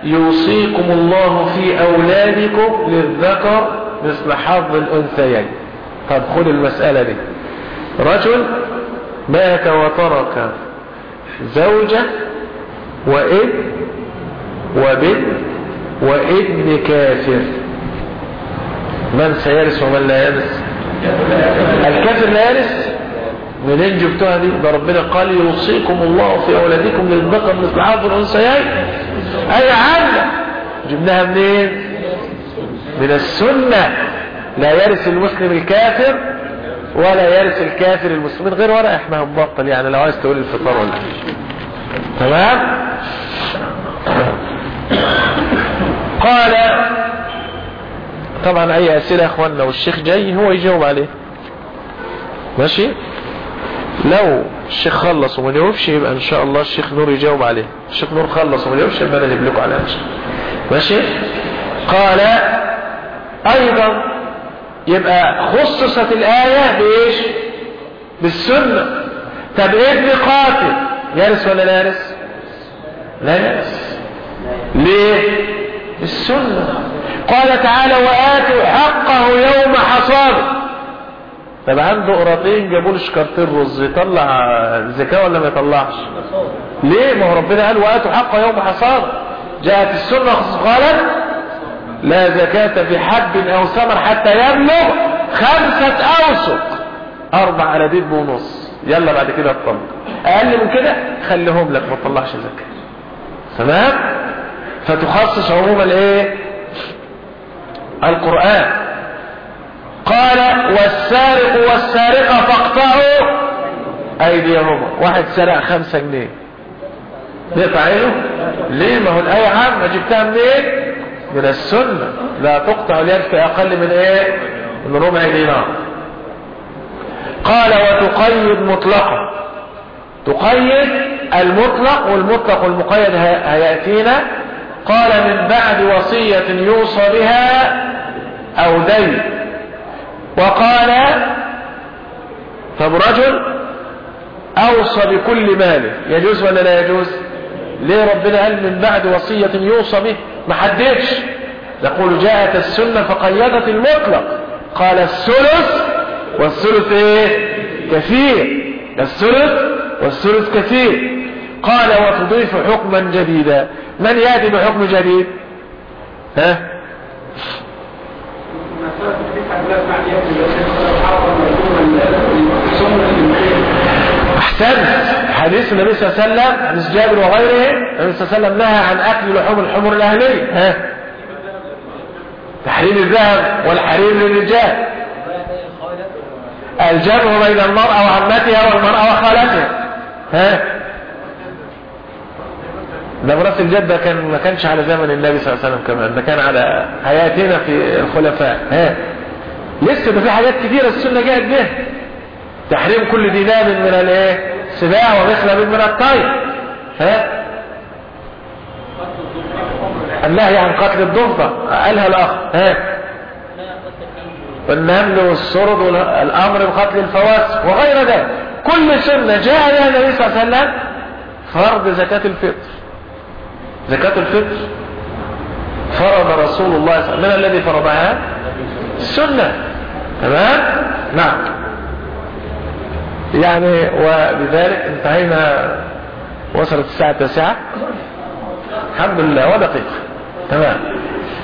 يوصيكم الله في أولادكم للذكر مثل حظ الأنثيين. طب خد المسألة دي. رجل مات وترك زوجة وابن وبنت وإبن كافر. من سيرث ومن لا يرث الكافر لا يرث منين جبتوها دي ده ربنا قال يوصيكم الله في أولادكم للذكر مثل حظ الأنثيين. أي عامة جبناها منين؟ من السنة. لا يرث المسلم الكافر ولا يرث الكافر المسلم من غير ورقة إحنا هنبطل يعني. لو عايز تقول الفطار ولا. تمام؟ قال طبعا أي أسئلة يا اخواننا والشيخ جاي هو يجاوب عليه. ماشي؟ لو الشيخ خلص وما جاوبش يبقى إن شاء الله الشيخ نور يجاوب عليه. الشيخ نور خلص وما جاوبش يبقى أنا أجيب لكم عليه ماشي؟ قال أيضا يبقى خصصت الآية بإيش؟ بالسنة. طب ابن قاتل؟ يرث ولا لا يرث لا ليه؟ السنة قال تعالى وآتوا حقه يوم حصاده طب عنده قراطين جابوا له شكارتين رز يطلع زكاة ولا ما يطلعش؟ ليه؟ ما هو ربنا قال وآتوا حقه يوم حصاد. جاءت السنة قالت لا زكاة في حب أو ثمر حتى يبلغ خمسة أوسق. أربع اناديب ونص. يلا بعد كده اطلق أقل من كده خليهم لك ما تطلعش زكاة. تمام؟ فتخصص عموما الايه القرآن. قال والسارق والسارقة فاقطعوا ايديهما واحد سرق خمسة جنيه. نقطع عينه ليه؟ ما هو الآية عامة جبتها منين؟ من السنة. لا تقطع اليد في أقل من إيه؟ من ربع دينار. قال وتقيد مطلقا. تقيد المطلق والمطلق والمقيد هيأتينا. قال من بعد وصية يوصى بها أو دين. وقال طب رجل أوصى بكل ماله يجوز ولا لا يجوز؟ ليه ربنا قال من بعد وصية يوصى به؟ ما حددش. يقول جاءت السنة فقيدت المطلق. قال الثلث والثلث إيه؟ كثير. الثلث والثلث كثير. قال وتضيف حكما جديدا. من يأتي بحكم جديد؟ ها؟ احسنت حديث النبي صلى الله عليه وسلم حديث جابر وغيره. النبي صلى الله عليه وسلم نهى عن أكل لحوم الحمر الاهليه ها؟ تحريم الذهب والحرير للرجال. الجمع بين المرأة وعمتها والمرأة وخالتها. ها؟ ده ميراث الجدة كان ما كانش على زمن النبي صلى الله عليه وسلم كمان ده كان على حياتنا في الخلفاء. ها؟ لسه ده في حاجات كتيرة السنة جاءت بها تحريم كل دينام من الايه؟ سباع ومخلب من الطير. ها؟ النهي عن قتل الضفدع. قالها الأخ. ها؟ والنمل والسرد والامر بقتل الفواسق وغير ذلك. كل سنة جاء بها النبي صلى الله عليه وسلم فرض زكاة الفطر. زكاة الفطر فرض رسول الله صلى الله عليه وسلم. من الذي فرضها؟ السنة. تمام؟ نعم. يعني وبذلك انتهينا وصلت الساعة التاسعة. الحمد لله. ودقيقة تمام.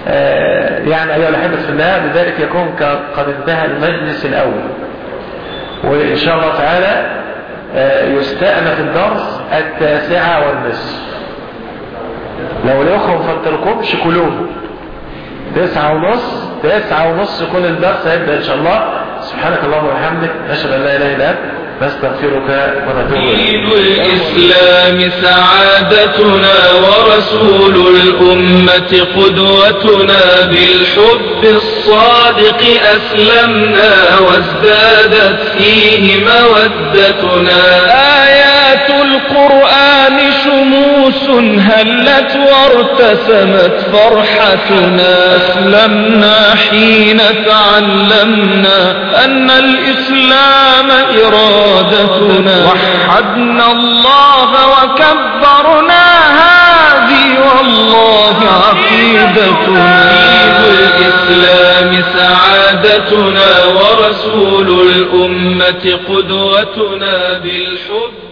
آه يعني أيها الأحبة في الله بذلك يكون قد انتهى المجلس الأول. وإن شاء الله تعالى آه يستأنف الدرس التاسعة والنصف. لو الأخوة مفتلكمش كلهم تسعة ونص تسعة ونص يكون الدرس هيبدأ إن شاء الله. سبحانك اللهم وبحمدك نشهد أن لا إله إلا أنت نستغفرك ونتوب دين الإسلام سعادتنا ورسول الأمة قدوتنا بالحب الصادق أسلمنا وازدادت فيه مودتنا. آيات القرآن شموس هلت وارتسمت فرحتنا. أسلمنا حين تعلمنا أن الإسلام إرادتنا. وحدنا الله وكبرنا هذه والله عقيدتنا. الإسلام سعادتنا ورسول الأمة قدوتنا بالحب.